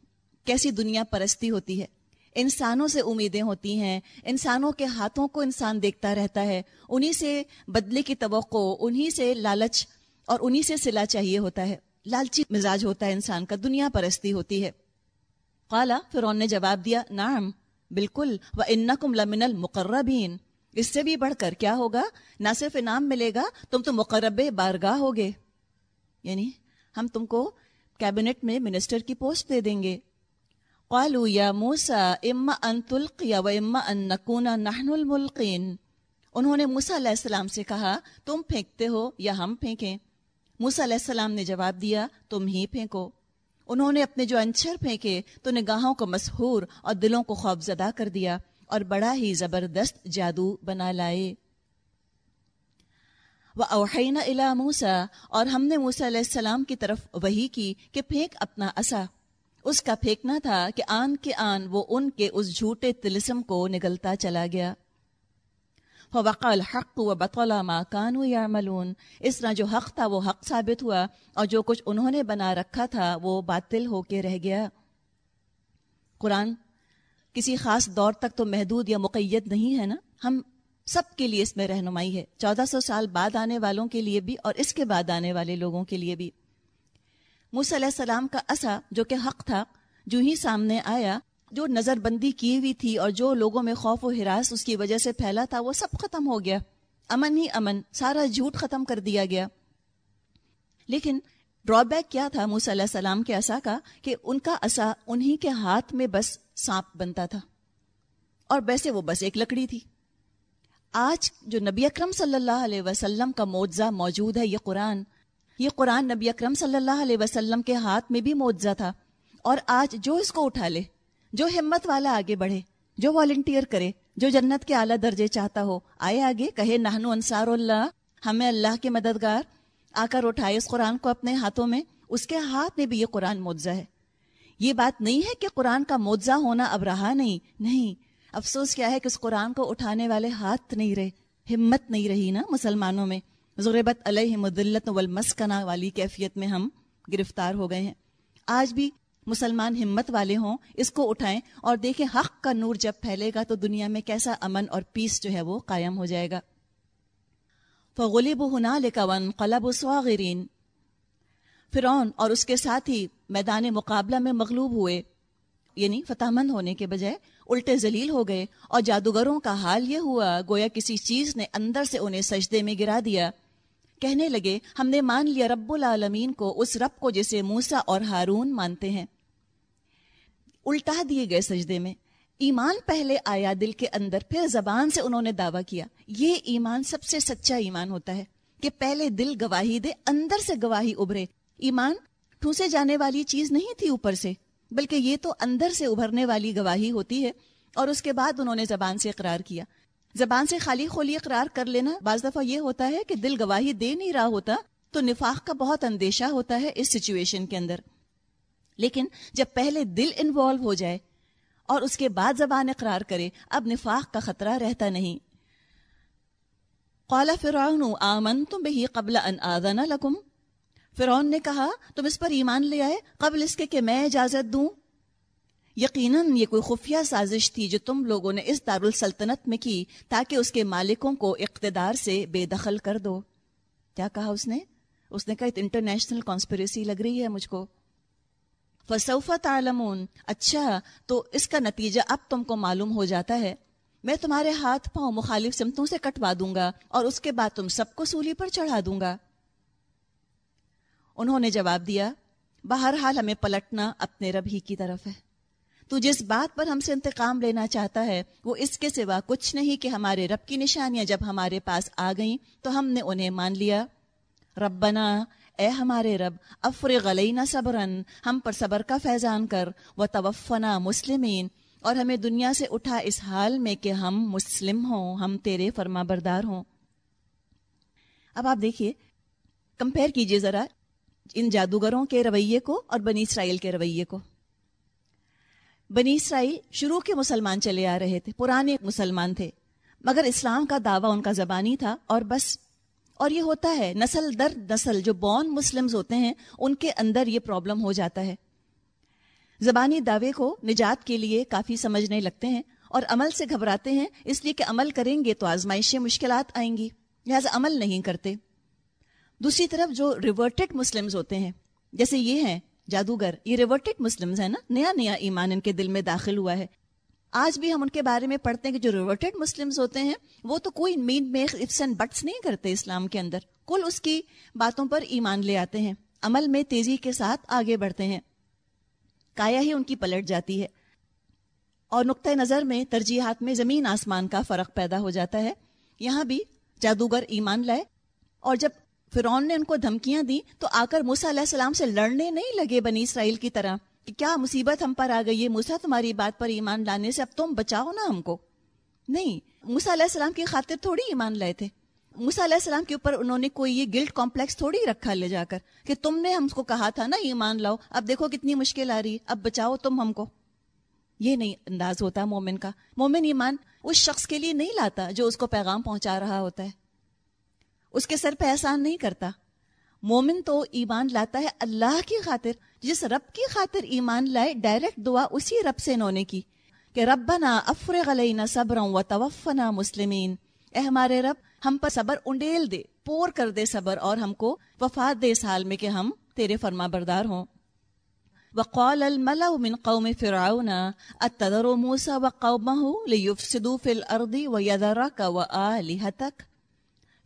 کیسی دنیا پرستی ہوتی ہے۔ انسانوں سے امیدیں ہوتی ہیں، انسانوں کے ہاتھوں کو انسان دیکھتا رہتا ہے، انہی سے بدلے کی توقع، انہی سے لالچ اور انہی سے سلا چاہیے ہوتا ہے۔ لالچی مزاج ہوتا ہے انسان کا، دنیا پرستی ہوتی ہے۔ قالا فرون نے جواب دیا، نعم، بالکل و انکم لمن المقربین اس سے بھی بڑھ کر کیا ہوگا؟ نہ صرف انعام ملے گا، تم تو مقرب بارگاہ ہوگے۔ یعنی ہم تم کو کیبنٹ میں منسٹر کی پوسٹ دے دیں گے۔ قالوا یا موسا اما ان تلقیا و اما ان نکونا نحن الملقین انہوں نے موسا علیہ السلام سے کہا، تم پھینکتے ہو یا ہم پھینکیں؟ موسا علیہ السلام نے جواب دیا، تم ہی پھینکو۔ انہوں نے اپنے جو انچر پھینکے، تو نگاہوں کو مسحور اور دلوں کو خوف زدہ کر دیا اور بڑا ہی زبردست جادو بنا لائے۔ وہ اوحین الا موسا اور ہم نے موسا علیہ السلام کی طرف وہی کی کہ پھینک اپنا اصا اس کا پھینکنا تھا کہ آن کے آن وہ ان کے اس جھوٹے تلسم کو نگلتا چلا گیا۔ فوقع الحق و بطلا ما کانو یعملون۔ اس طرح جو حق تھا وہ حق ثابت ہوا اور جو کچھ انہوں نے بنا رکھا تھا وہ باطل ہو کے رہ گیا۔ قرآن، کسی خاص دور تک تو محدود یا مقید نہیں ہے نا؟ ہم سب کے لیے اس میں رہنمائی ہے۔ چودہ سو سال بعد آنے والوں کے لیے بھی اور اس کے بعد آنے والے لوگوں کے لیے بھی۔ موسی علیہ السلام کا اصا جو کہ حق تھا، جو ہی سامنے آیا، جو نظر بندی کی ہوئی تھی اور جو لوگوں میں خوف و ہراس اس کی وجہ سے پھیلا تھا، وہ سب ختم ہو گیا۔ امن ہی امن، سارا جھوٹ ختم کر دیا گیا۔ لیکن ڈرا بیک کیا تھا موسیٰ علیہ السلام کے عصا کا؟ کہ ان کا عصا انہی کے ہاتھ میں بس سانپ بنتا تھا۔ اور ویسے وہ بس ایک لکڑی تھی۔ آج جو نبی اکرم صلی اللہ علیہ وسلم کا معجزہ موجود ہے، یہ قرآن یہ قرآن نبی اکرم صلی اللہ علیہ وسلم کے ہاتھ میں بھی معجزہ تھا۔ اور آج جو اس کو اٹھا لے، جو ہمت والا آگے بڑھے، جو والنٹیئر کرے، جو جنت کے اعلیٰ درجے چاہتا ہو، آئے آگے، کہے نہنو انصار اللہ، ہمیں اللہ کے مددگار۔ آ کر اٹھائے اس قرآن کو اپنے ہاتھوں میں، اس کے ہاتھ میں بھی یہ قرآن معجزہ ہے۔ یہ بات نہیں ہے کہ قرآن کا معجزہ ہونا اب رہا نہیں نہیں۔ افسوس کیا ہے کہ اس قرآن کو اٹھانے والے ہاتھ نہیں رہے، ہمت نہیں رہی نا مسلمانوں میں۔ ضرورت علیہ مدلت والمسکنہ والی کیفیت میں ہم گرفتار ہو گئے ہیں۔ آج بھی مسلمان ہمت والے ہوں، اس کو اٹھائیں اور دیکھیں حق کا نور جب پھیلے گا تو دنیا میں کیسا امن اور پیس جو ہے وہ قائم ہو جائے گا۔ فغلب هنالك وانقلب صاغرين فرعون اور اس کے ساتھ ہی میدان مقابلہ میں مغلوب ہوئے یعنی فتح مند ہونے کے بجائے الٹے ذلیل ہو گئے اور جادوگروں کا حال یہ ہوا، گویا کسی چیز نے اندر سے انہیں سجدے میں گرا دیا۔ کہنے لگے، ہم نے مان لیا رب العالمین کو، اس رب کو جسے موسا اور ہارون مانتے ہیں۔ الٹا دیے گئے سجدے میں، ایمان پہلے آیا دل کے اندر، پھر زبان سے انہوں نے دعویٰ کیا۔ یہ ایمان سب سے سچا ایمان ہوتا ہے کہ پہلے دل گواہی دے، اندر سے گواہی ابھرے۔ ایمان ٹھوسے جانے والی چیز نہیں تھی اوپر سے، بلکہ یہ تو اندر سے ابھرنے والی گواہی ہوتی ہے اور اس کے بعد انہوں نے زبان سے اقرار کیا۔ زبان سے خالی خولی اقرار کر لینا بعض دفعہ یہ ہوتا ہے کہ دل گواہی دے نہیں رہا ہوتا تو نفاق کا بہت اندیشہ ہوتا ہے اس سچویشن کے اندر۔ لیکن جب پہلے دل انوالو ہو جائے اور اس کے بعد زبان اقرار کرے، اب نفاق کا خطرہ رہتا نہیں۔ قال فرعون آمن تم بہی قبل ان آذن لکم فرعون نے کہا، تم اس پر ایمان لے آئے؟ قبل اس کے کہ میں اجازت دوں؟ یقیناً یہ کوئی خفیہ سازش تھی جو تم لوگوں نے اس دارالسلطنت میں کی تاکہ اس کے مالکوں کو اقتدار سے بے دخل کر دو۔ کیا کہا اس نے؟ اس نے کہا انٹرنیشنل کانسپریسی لگ رہی ہے مجھ کو۔ فصوفت عالمون اچھا تو اس کا نتیجہ اب تم کو معلوم ہو جاتا ہے۔ میں تمہارے ہاتھ پاؤں مخالف سمتوں سے کٹوا دوں گا اور اس کے بعد تم سب کو سولی پر چڑھا دوں گا۔ انہوں نے جواب دیا، بہرحال ہمیں پلٹنا اپنے رب ہی کی طرف ہے۔ تو جس بات پر ہم سے انتقام لینا چاہتا ہے، وہ اس کے سوا کچھ نہیں کہ ہمارے رب کی نشانیاں جب ہمارے پاس آ گئیں تو ہم نے انہیں مان لیا۔ ربنا، اے ہمارے رب، افرغ علینا صبرن، ہم پر صبر کا فیضان کر و توفنا مسلمین۔ اور ہمیں دنیا سے اٹھا اس حال میں کہ ہم مسلم ہوں، ہم تیرے فرما بردار ہوں۔ اب آپ دیکھیے کمپیئر کیجیے ذرا ان جادوگروں کے رویے کو اور بنی اسرائیل کے رویے کو۔ بنی اسرائیل شروع کے مسلمان چلے آ رہے تھے، پرانے مسلمان تھے۔ مگر اسلام کا دعویٰ ان کا زبانی تھا اور بس۔ اور یہ ہوتا ہے، نسل در نسل جو بون مسلمز ہوتے ہیں، ان کے اندر یہ پرابلم ہو جاتا ہے۔ زبانی دعوے کو نجات کے لیے کافی سمجھنے لگتے ہیں اور عمل سے گھبراتے ہیں، اس لیے کہ عمل کریں گے تو آزمائشیں مشکلات آئیں گی۔ لہٰذا عمل نہیں کرتے۔ دوسری طرف جو ریورٹڈ مسلمز ہوتے ہیں، جیسے یہ ہیں جادوگر یہ ریورٹڈ مسلمز ہیں نا؟ نیا نیا ایمان ان کے دل میں داخل ہوا ہے۔ آج بھی ہم ان کے بارے میں پڑھتے ہیں کہ جو ریورٹڈ مسلمز ہوتے ہیں، وہ تو کوئی مین میک افس اینڈ بٹس نہیں کرتے اسلام کے اندر۔ کل اس کی باتوں پر ایمان لے آتے ہیں۔ عمل میں تیزی کے ساتھ آگے بڑھتے ہیں۔ کایا ہی ان کی پلٹ جاتی ہے۔ اور نقطۂ نظر میں ترجیحات میں زمین آسمان کا فرق پیدا ہو جاتا ہے۔ یہاں بھی جادوگر ایمان لائے اور جب فرون نے ان کو دھمکیاں دی تو آ کر موسا علیہ السلام سے لڑنے نہیں لگے بنی اسرائیل کی طرح کہ کیا مصیبت ہم پر آ گئی ہے؟ موسا تمہاری بات پر ایمان لانے سے اب تم بچاؤ نا ہم کو۔ نہیں موسا علیہ السلام کی خاطر تھوڑی ایمان لائے تھے۔ موسا علیہ السلام کے اوپر انہوں نے کوئی یہ گلٹ کمپلیکس تھوڑی رکھا لے جا کر کہ تم نے ہم کو کہا تھا نا ایمان لاؤ، اب دیکھو کتنی مشکل آ رہی ہے، اب بچاؤ تم ہم کو۔ یہ نہیں انداز ہوتا مومن کا۔ مومن ایمان اس شخص کے لیے نہیں لاتا جو اس کو پیغام پہنچا رہا ہوتا ہے۔ اس کے سر پہ احسان نہیں کرتا۔ مومن تو ایمان لاتا ہے اللہ کی خاطر، جس رب کی خاطر ایمان لائے ڈائریکٹ دعا اسی رب سے انہوں نے کی کہ ربنا افرغ علینا صبرا و توفنا مسلمین۔ اے ہمارے رب، ہم پر صبر انڈیل دے، پور کر دے صبر اور ہم کو وفات دے اس حال میں کہ ہم تیرے فرما بردار ہوں۔ وقال الملأ من قوم فرعون، اتذر موسى وقومه ليفسدوا في الارض ويذرك والهتك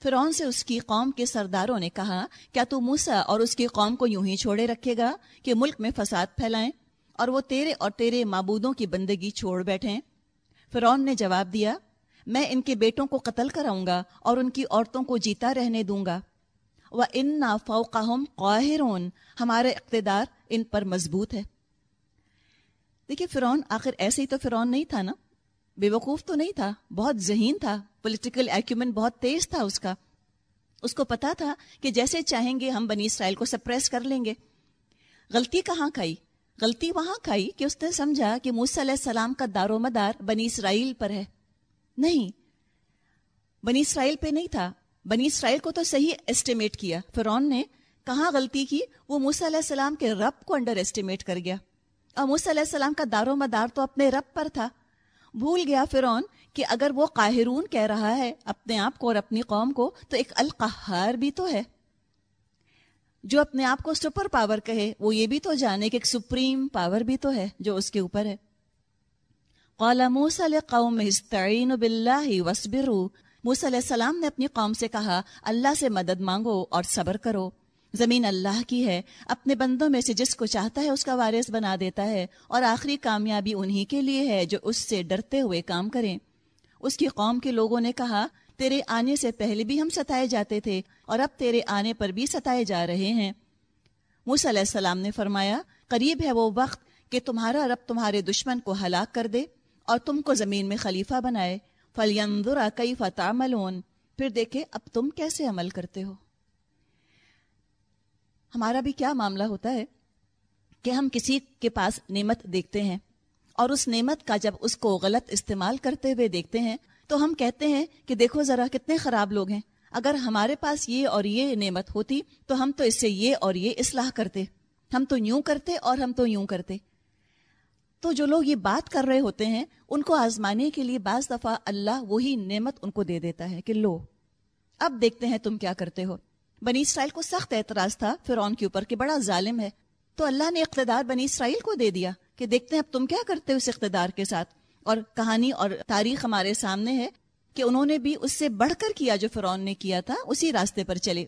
فرعون سے اس کی قوم کے سرداروں نے کہا، کیا تو موسا اور اس کی قوم کو یوں ہی چھوڑے رکھے گا کہ ملک میں فساد پھیلائیں اور وہ تیرے اور تیرے معبودوں کی بندگی چھوڑ بیٹھیں؟ فرعون نے جواب دیا، میں ان کے بیٹوں کو قتل کراؤں گا اور ان کی عورتوں کو جیتا رہنے دوں گا۔ وہ ان نا فوقاہم قاہرون ہمارا اقتدار ان پر مضبوط ہے۔ دیکھیے، فرعون آخر ایسے ہی تو فرعون نہیں تھا نا؟ بے وقوف تو نہیں تھا، بہت ذہین تھا پولیٹیکل ایکومن بہت تیز تھا اس کا۔ اس کو پتا تھا کہ جیسے چاہیں گے ہم بنی اسرائیل کو سپریس کر لیں گے۔ غلطی کہاں کھائی؟ غلطی وہاں کھائی کہ اس نے سمجھا کہ موسی علیہ السلام کا دار و مدار بنی اسرائیل پر ہے۔ نہیں، بنی اسرائیل پہ نہیں تھا۔ بنی اسرائیل کو تو صحیح ایسٹیمیٹ کیا۔ فرعون نے کہاں غلطی کی؟ وہ موسی علیہ السلام کے رب کو انڈر ایسٹیمیٹ کر گیا۔ اور موسی علیہ السلام کا دار و مدار تو اپنے رب پر تھا۔ بھول گیا فرعون کہ اگر وہ قاہرون کہہ رہا ہے اپنے آپ کو اور اپنی قوم کو، تو ایک القہار بھی تو ہے۔ جو اپنے آپ کو سپر پاور کہے، وہ یہ بھی تو جانے کہ ایک سپریم پاور بھی تو ہے جو اس کے اوپر ہے۔ قال موسى لقوم استعینوا بالله واصبروا موسی علیہ السلام نے اپنی قوم سے کہا، اللہ سے مدد مانگو اور صبر کرو۔ زمین اللہ کی ہے، اپنے بندوں میں سے جس کو چاہتا ہے اس کا وارث بنا دیتا ہے، اور آخری کامیابی انہی کے لیے ہے جو اس سے ڈرتے ہوئے کام کریں۔ اس کی قوم کے لوگوں نے کہا، تیرے آنے سے پہلے بھی ہم ستائے جاتے تھے، اور اب تیرے آنے پر بھی ستائے جا رہے ہیں۔ موسی علیہ السلام نے فرمایا، قریب ہے وہ وقت کہ تمہارا رب تمہارے دشمن کو ہلاک کر دے، اور تم کو زمین میں خلیفہ بنائے۔ فلیندرا کئی فتح پھر دیکھے اب تم کیسے عمل کرتے ہو۔ ہمارا بھی کیا معاملہ ہوتا ہے کہ ہم کسی کے پاس نعمت دیکھتے ہیں اور اس نعمت کا جب اس کو غلط استعمال کرتے ہوئے دیکھتے ہیں تو ہم کہتے ہیں کہ دیکھو ذرا کتنے خراب لوگ ہیں۔ اگر ہمارے پاس یہ اور یہ نعمت ہوتی تو ہم تو اس سے یہ اور یہ اصلاح کرتے۔ ہم تو یوں کرتے اور ہم تو یوں کرتے۔ تو جو لوگ یہ بات کر رہے ہوتے ہیں، ان کو آزمانے کے لیے بعض دفعہ اللہ وہی نعمت ان کو دے دیتا ہے کہ لو، اب دیکھتے ہیں تم کیا کرتے ہو۔ بنی اسرائیل کو سخت اعتراض تھا، فرعون کے اوپر کہ بڑا ظالم ہے۔ تو اللہ نے اقتدار بنی اسرائیل کو دے دیا کہ دیکھتے ہیں اب تم کیا کرتے ہو اس اقتدار کے ساتھ۔ اور کہانی اور تاریخ ہمارے سامنے ہے کہ انہوں نے بھی اس سے بڑھ کر کیا جو فرعون نے کیا تھا، اسی راستے پر چلے۔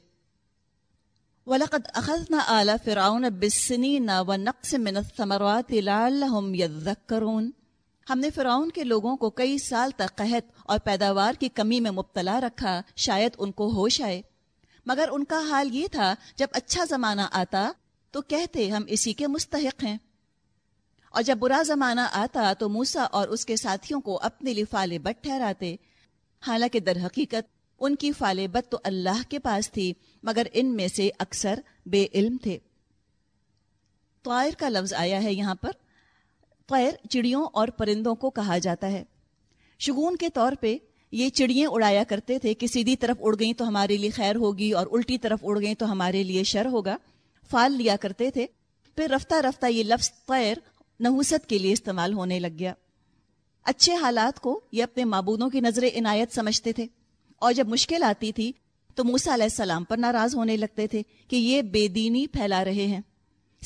وَلَقَدْ أَخَذْنَا آلَ فِرْعَوْنَ بِالسِّنِينَ وَنَقْسٍ مِّنَ الثَّمَرَاتِ لَعَلَّهُمْ يَذَّكَّرُونَ۔ ہم نے فرعون کے لوگوں کو کئی سال تک قحط اور پیداوار کی کمی میں مبتلا رکھا، شاید ان کو ہوش آئے۔ مگر ان کا حال یہ تھا، جب اچھا زمانہ آتا تو کہتے ہم اسی کے مستحق ہیں۔ اور جب برا زمانہ آتا تو موسا اور اس کے ساتھیوں کو اپنے لفالے بٹ ٹھہراتے۔ حالانکہ در حقیقت ان کی فالبت تو اللہ کے پاس تھی، مگر ان میں سے اکثر بے علم تھے۔ طائر کا لفظ آیا ہے یہاں پر۔ طائر چڑیوں اور پرندوں کو کہا جاتا ہے۔ شگون کے طور پہ یہ چڑیاں اڑایا کرتے تھے کہ سیدھی طرف اڑ گئیں تو ہمارے لیے خیر ہوگی اور الٹی طرف اڑ گئیں تو ہمارے لیے شر ہوگا۔ فال لیا کرتے تھے۔ پھر رفتہ رفتہ یہ لفظ طیر نحوست کے لیے استعمال ہونے لگ گیا۔ اچھے حالات کو یہ اپنے معبودوں کی نظر عنایت سمجھتے تھے۔ اور جب مشکل آتی تھی تو موسا علیہ السلام پر ناراض ہونے لگتے تھے کہ یہ بے دینی پھیلا رہے ہیں۔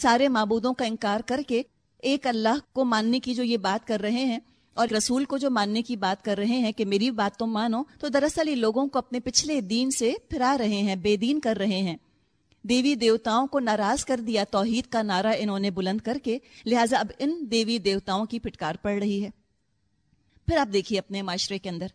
سارے معبودوں کا انکار کر کے ایک اللہ کو ماننے کی جو یہ بات کر رہے ہیں اور رسول کو جو ماننے کی بات کر رہے ہیں کہ میری بات تم مانو، تو دراصل یہ لوگوں کو اپنے پچھلے دین سے پھرا رہے ہیں، بے دین کر رہے ہیں۔ دیوی دیوتاؤں کو ناراض کر دیا، توحید کا نعرہ انہوں نے بلند کر کے، لہٰذا اب ان دیوی دیوتاؤں کی پھٹکار پڑ رہی ہے۔ پھر آپ دیکھیے اپنے معاشرے کے اندر۔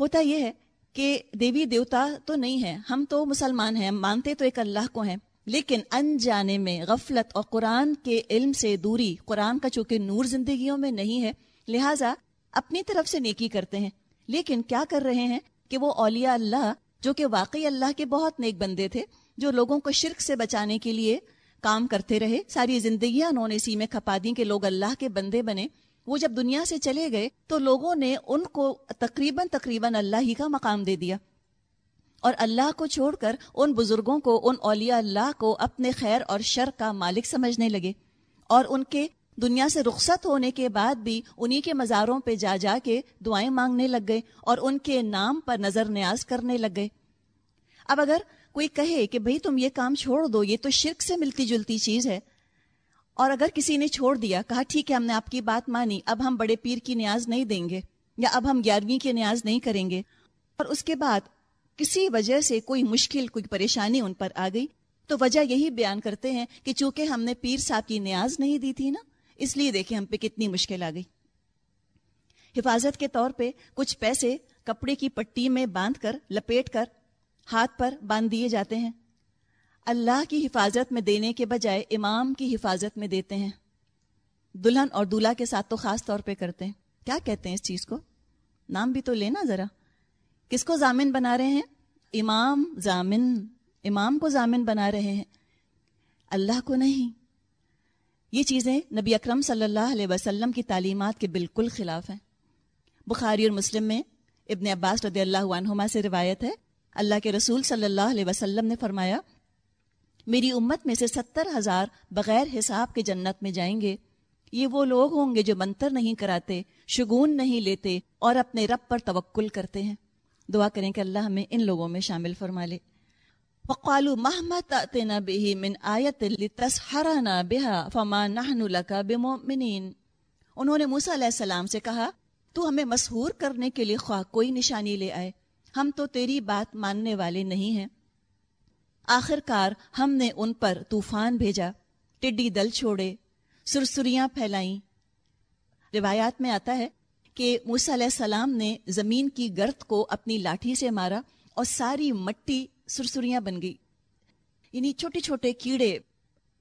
ہوتا یہ ہے کہ دیوی دیوتا تو نہیں ہے ہم تو مسلمان ہیں مانتے تو ایک اللہ کو ہیں، لیکن ان جانے میں غفلت اور قرآن کے علم سے دوری، قرآن کا چونکہ نور زندگیوں میں نہیں ہے لہٰذا اپنی طرف سے نیکی کرتے ہیں، لیکن کیا کر رہے ہیں کہ وہ اولیاء اللہ، جو کہ واقعی اللہ کے بہت نیک بندے تھے، جو لوگوں کو شرک سے بچانے کے لیے کام کرتے رہے، ساری زندگیاں انہوں نے اسی میں کھپا دی کہ لوگ اللہ کے بندے بنے۔ وہ جب دنیا سے چلے گئے تو لوگوں نے ان کو تقریباً تقریباً اللہ ہی کا مقام دے دیا۔ اور اللہ کو چھوڑ کر ان بزرگوں کو، ان اولیاء اللہ کو اپنے خیر اور شر کا مالک سمجھنے لگے۔ اور ان کے دنیا سے رخصت ہونے کے بعد بھی انہی کے مزاروں پہ جا جا کے دعائیں مانگنے لگ گئے اور ان کے نام پر نظر نیاز کرنے لگ گئے۔ اب اگر کوئی کہے کہ بھئی تم یہ کام چھوڑ دو، یہ تو شرک سے ملتی جلتی چیز ہے۔ اور اگر کسی نے چھوڑ دیا، کہا ٹھیک ہے، ہم نے آپ کی بات مانی، اب ہم بڑے پیر کی نیاز نہیں دیں گے یا اب ہم گیارہویں کی نیاز نہیں کریں گے۔ اور اس کے بعد کسی وجہ سے کوئی مشکل، کوئی پریشانی ان پر آ گئی، تو وجہ یہی بیان کرتے ہیں کہ چونکہ ہم نے پیر صاحب کی نیاز نہیں دی تھی نا۔ اس لیے دیکھیں ہم پہ کتنی مشکل آ گئی۔ حفاظت کے طور پہ کچھ پیسے کپڑے کی پٹی میں باندھ کر، لپیٹ کر ہاتھ پر باندھ دیے جاتے ہیں۔ اللہ کی حفاظت میں دینے کے بجائے امام کی حفاظت میں دیتے ہیں۔ دلہن اور دلہا کے ساتھ تو خاص طور پہ کرتے ہیں۔ کیا کہتے ہیں اس چیز کو؟ نام بھی تو لینا ذرا۔ کس کو ضامن بنا رہے ہیں؟ امام ضامن، امام کو ضامن بنا رہے ہیں۔ اللہ کو نہیں۔ یہ چیزیں نبی اکرم صلی اللہ علیہ وسلم کی تعلیمات کے بالکل خلاف ہیں۔ بخاری اور مسلم میں ابن عباس رضی اللہ عنہما سے روایت ہے، اللہ کے رسول صلی اللہ علیہ وسلم نے فرمایا، میری امت میں سے ستر ہزار بغیر حساب کے جنت میں جائیں گے۔ یہ وہ لوگ ہوں گے جو منتر نہیں کراتے، شگون نہیں لیتے اور اپنے رب پر توکل کرتے ہیں۔ دعا کریں کہ اللہ ہمیں ان لوگوں میں شامل فرما لے۔ وقالوا مهما تأتنا به من آیت لتسحرنا بها فما نحن لك بمؤمنین انہوں نے موسیٰ علیہ السلام سے کہا، تو ہمیں مسحور کرنے کے لیے خواہ کوئی نشانی لے آئے، ہم تو تیری بات ماننے والے نہیں ہیں۔ آخر کار ہم نے ان پر طوفان بھیجا، ٹڈی دل چھوڑے، سرسریاں پھیلائیں۔ روایات میں آتا ہے کہ موسیٰ علیہ السلام نے زمین کی گرد کو اپنی لاٹھی سے مارا اور ساری مٹی سرسریاں بن گئی۔ یعنی چھوٹے چھوٹے کیڑے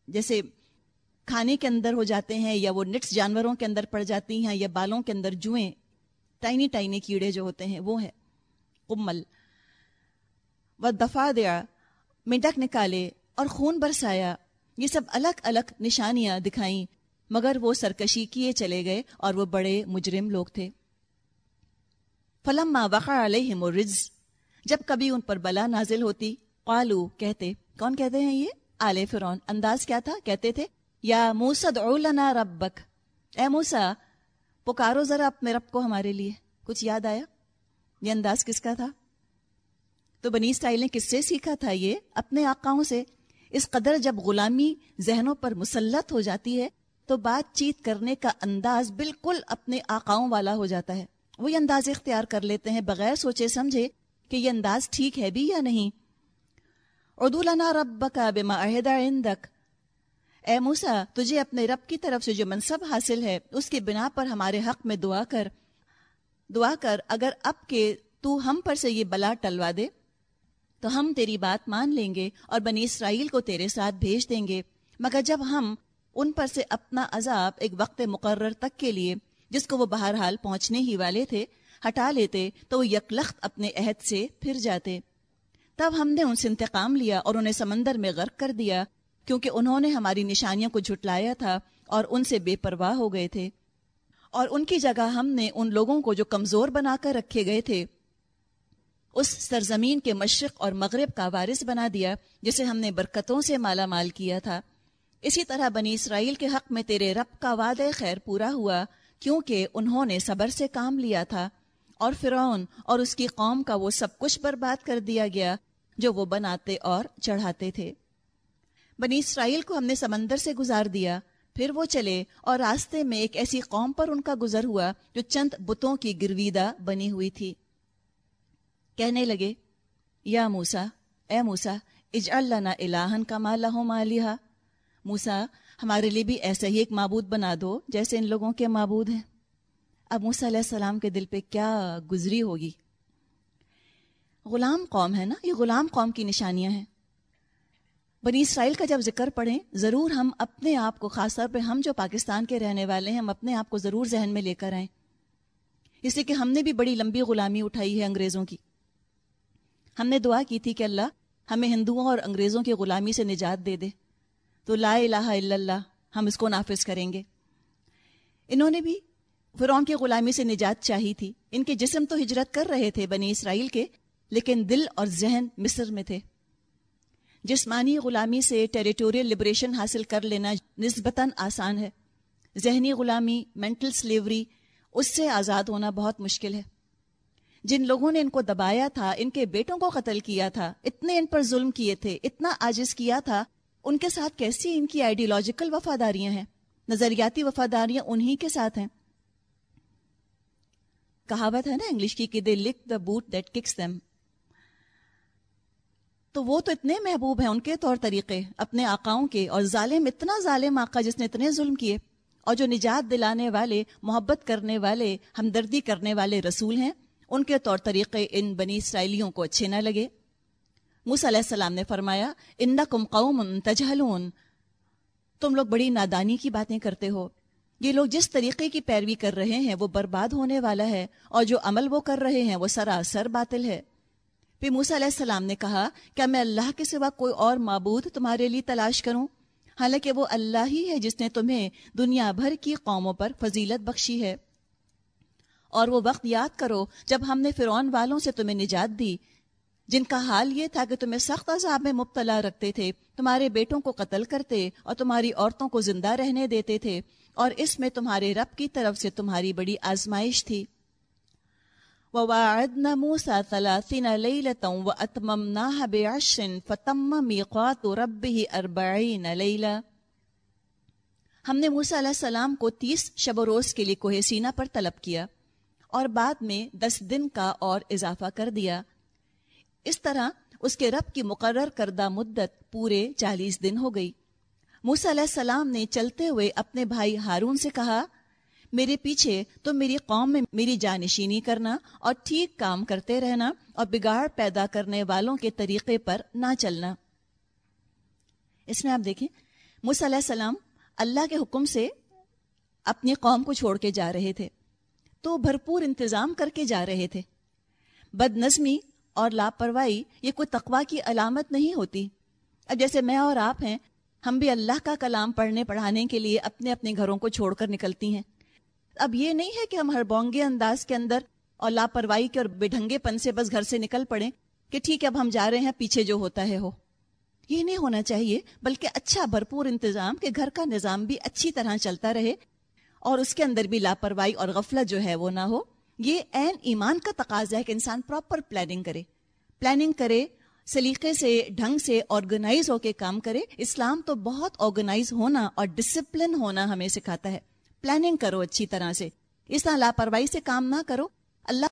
جیسے کھانے کے اندر ہو جاتے ہیں یا وہ نٹس جانوروں کے اندر پڑ جاتی ہیں یا بالوں کے اندر جوئیں، ٹائنی ٹائنی کیڑے جو ہوتے ہیں وہ ہیں۔ کمل و دفاع دیا مٹک نکالے اور خون برسایا۔ یہ سب الگ الگ نشانیاں دکھائیں، مگر وہ سرکشی کیے چلے گئے اور وہ بڑے مجرم لوگ تھے۔ فلم وقع علیہم الرجز جب کبھی ان پر بلا نازل ہوتی، قالو کہتے، کون کہتے ہیں یہ؟ آل فرون انداز کیا تھا؟ کہتے تھے، یا موسد لنا ربک۔ اے موسا پکارو ذرا اپنے رب کو ہمارے لیے۔ کچھ یاد آیا؟ یہ انداز کس کا تھا؟ تو بنی اسٹائل نے کس سے سیکھا تھا یہ؟ اپنے آقاؤں سے۔ اس قدر جب غلامی ذہنوں پر مسلط ہو جاتی ہے، تو بات چیت کرنے کا انداز بالکل اپنے آقاؤں والا ہو جاتا ہے۔ وہی انداز اختیار کر لیتے ہیں، بغیر سوچے سمجھے کہ یہ انداز ٹھیک ہے بھی یا نہیں؟ اردو لنا رب کا بے عندک۔ اے موسا تجھے اپنے رب کی طرف سے جو منصب حاصل ہے، اس کی بنا پر ہمارے حق میں دعا کر۔ دعا کر، اگر اب کے تو ہم پر سے یہ بلا ٹلوا دے، تو ہم تیری بات مان لیں گے اور بنی اسرائیل کو تیرے ساتھ بھیج دیں گے۔ مگر جب ہم ان پر سے اپنا عذاب ایک وقت مقرر تک کے لیے، جس کو وہ بہرحال پہنچنے ہی والے تھے ہٹا لیتے تو وہ یکلخت اپنے عہد سے پھر جاتے۔ تب ہم نے ان سے انتقام لیا اور انہیں سمندر میں غرق کر دیا، کیونکہ انہوں نے ہماری نشانیوں کو جھٹلایا تھا اور ان سے بے پرواہ ہو گئے تھے۔ اور ان کی جگہ ہم نے ان لوگوں کو جو کمزور بنا کر رکھے گئے تھے، اس سرزمین کے مشرق اور مغرب کا وارث بنا دیا، جسے ہم نے برکتوں سے مالا مال کیا تھا۔ اسی طرح بنی اسرائیل کے حق میں تیرے رب کا وعدہ خیر پورا ہوا، کیونکہ انہوں نے صبر سے کام لیا تھا۔ اور فرعون اور اس کی قوم کا وہ سب کچھ برباد کر دیا گیا جو وہ بناتے اور چڑھاتے تھے۔ بنی اسرائیل کو ہم نے سمندر سے گزار دیا، پھر وہ چلے اور راستے میں ایک ایسی قوم پر ان کا گزر ہوا جو چند بتوں کی گرویدہ بنی ہوئی تھی۔ کہنے لگے، یا موسا اے موسا اج اللہ الہن کا مالا ہو مالیہ موسا ہمارے لیے بھی ایسا ہی ایک معبود بنا دو جیسے ان لوگوں کے معبود ہیں۔ اب موسیٰ علیہ السلام کے دل پہ کیا گزری ہوگی؟ غلام قوم ہے نا؟ یہ غلام قوم کی نشانیاں ہیں۔ بنی اسرائیل کا جب ذکر پڑھیں، ضرور ہم اپنے آپ کو خاص طور پہ ہم جو پاکستان کے رہنے والے ہیں، ہم اپنے آپ کو ضرور ذہن میں لے کر آئیں۔ اس لیے کہ ہم نے بھی بڑی لمبی غلامی اٹھائی ہے انگریزوں کی۔ ہم نے دعا کی تھی کہ اللہ ہمیں ہندوؤں اور انگریزوں کی غلامی سے نجات دے دے۔ تو لا الہ الا اللہ ہم اس کو نافذ کریں گے۔ انہوں نے بھی فرعون کی غلامی سے نجات چاہی تھی۔ ان کے جسم تو ہجرت کر رہے تھے بنی اسرائیل کے، لیکن دل اور ذہن مصر میں تھے۔ جسمانی غلامی سے ٹیریٹوریل لبریشن حاصل کر لینا نسبتاً آسان ہے۔ ذہنی غلامی مینٹل سلیوری اس سے آزاد ہونا بہت مشکل ہے۔ جن لوگوں نے ان کو دبایا تھا، ان کے بیٹوں کو قتل کیا تھا، اتنے ان پر ظلم کیے تھے، اتنا آجز کیا تھا، ان کے ساتھ کیسی ان کی آئیڈیولوجیکل وفاداریاں ہیں؟ نظریاتی وفاداریاں انہی کے ساتھ ہیں۔ کہاوت ہے نا انگلش کی کہ they lick the boot that kicks them تو وہ تو اتنے محبوب ہیں ان کے طور طریقے، اپنے آقاؤں کے، اور ظالم اتنا ظالم آقا جس نے اتنے ظلم کیے، اور جو نجات دلانے والے، محبت کرنے والے، ہمدردی کرنے والے رسول ہیں، ان کے طور طریقے ان بنی اسرائیلیوں کو اچھے نہ لگے۔ موس علیہ السلام نے فرمایا ان قوم تجہلون۔ تم لوگ بڑی نادانی کی باتیں کرتے ہو۔ یہ لوگ جس طریقے کی پیروی کر رہے ہیں، وہ برباد ہونے والا ہے اور جو عمل وہ کر رہے ہیں، وہ سراسر باطل ہے۔ پھر موسیٰ علیہ السلام نے کہا، کیا میں اللہ کے سوا کوئی اور معبود تمہارے لیے تلاش کروں؟ حالانکہ وہ اللہ ہی ہے جس نے تمہیں دنیا بھر کی قوموں پر فضیلت بخشی ہے۔ اور وہ وقت یاد کرو جب ہم نے فرعون والوں سے تمہیں نجات دی، جن کا حال یہ تھا کہ تمہیں سخت عذاب میں مبتلا رکھتے تھے، تمہارے بیٹوں کو قتل کرتے اور تمہاری عورتوں کو زندہ رہنے دیتے تھے۔ اور اس میں تمہارے رب کی طرف سے تمہاری بڑی آزمائش تھی۔ وَوَاعَدْنَا مُوسَى ثَلَاثِينَ لَيْلَةً وَأَتْمَمْنَاهَا بِعَشْرٍ فَتَمَّ مِيقَاتُ رَبِّهِ أَرْبَعِينَ لَيْلَةً ہم نے موسیٰ علیہ السلام کو تیس شب و روز کے لیے کوہ سینہ پر طلب کیا اور بعد میں دس دن کا اور اضافہ کر دیا۔ اس طرح اس کے رب کی مقرر کردہ مدت پورے چالیس دن ہو گئی۔ موسیٰ علیہ السلام نے چلتے ہوئے اپنے بھائی ہارون سے کہا، میرے پیچھے تم میری قوم میں میری جانشینی کرنا اور ٹھیک کام کرتے رہنا اور بگاڑ پیدا کرنے والوں کے طریقے پر نہ چلنا. اس میں آپ دیکھیں، موسیٰ علیہ السلام اللہ کے حکم سے اپنی قوم کو چھوڑ کے جا رہے تھے، تو بھرپور انتظام کر کے جا رہے تھے۔ بد نظمی اور لاپرواہی یہ کوئی تقوا کی علامت نہیں ہوتی۔ اب جیسے میں اور آپ ہیں ہم بھی اللہ کا کلام پڑھنے پڑھانے کے لیے اپنے اپنے گھروں کو چھوڑ کر نکلتی ہیں۔ اب یہ نہیں ہے کہ ہم ہر بونگے انداز کے اندر اور لاپرواہی کے اور بےڈھنگے پن سے بس گھر سے نکل پڑے کہ ٹھیک ہے، اب ہم جا رہے ہیں، پیچھے جو ہوتا ہے ہو۔ یہ نہیں ہونا چاہیے، بلکہ اچھا بھرپور انتظام کہ گھر کا نظام بھی اچھی طرح چلتا رہے اور اس کے اندر بھی لاپرواہی اور غفلت جو ہے وہ نہ ہو۔ یہ عین ایمان کا تقاضا ہے کہ انسان پراپر پلاننگ کرے۔ پلاننگ کرے سلیقے سے، ڈھنگ سے آرگنائز ہو کے کام کرے۔ اسلام تو بہت آرگنائز ہونا اور ڈسپلن ہونا ہمیں سکھاتا ہے۔ پلاننگ کرو اچھی طرح سے۔ اس طرح لاپرواہی سے کام نہ کرو۔ اللہ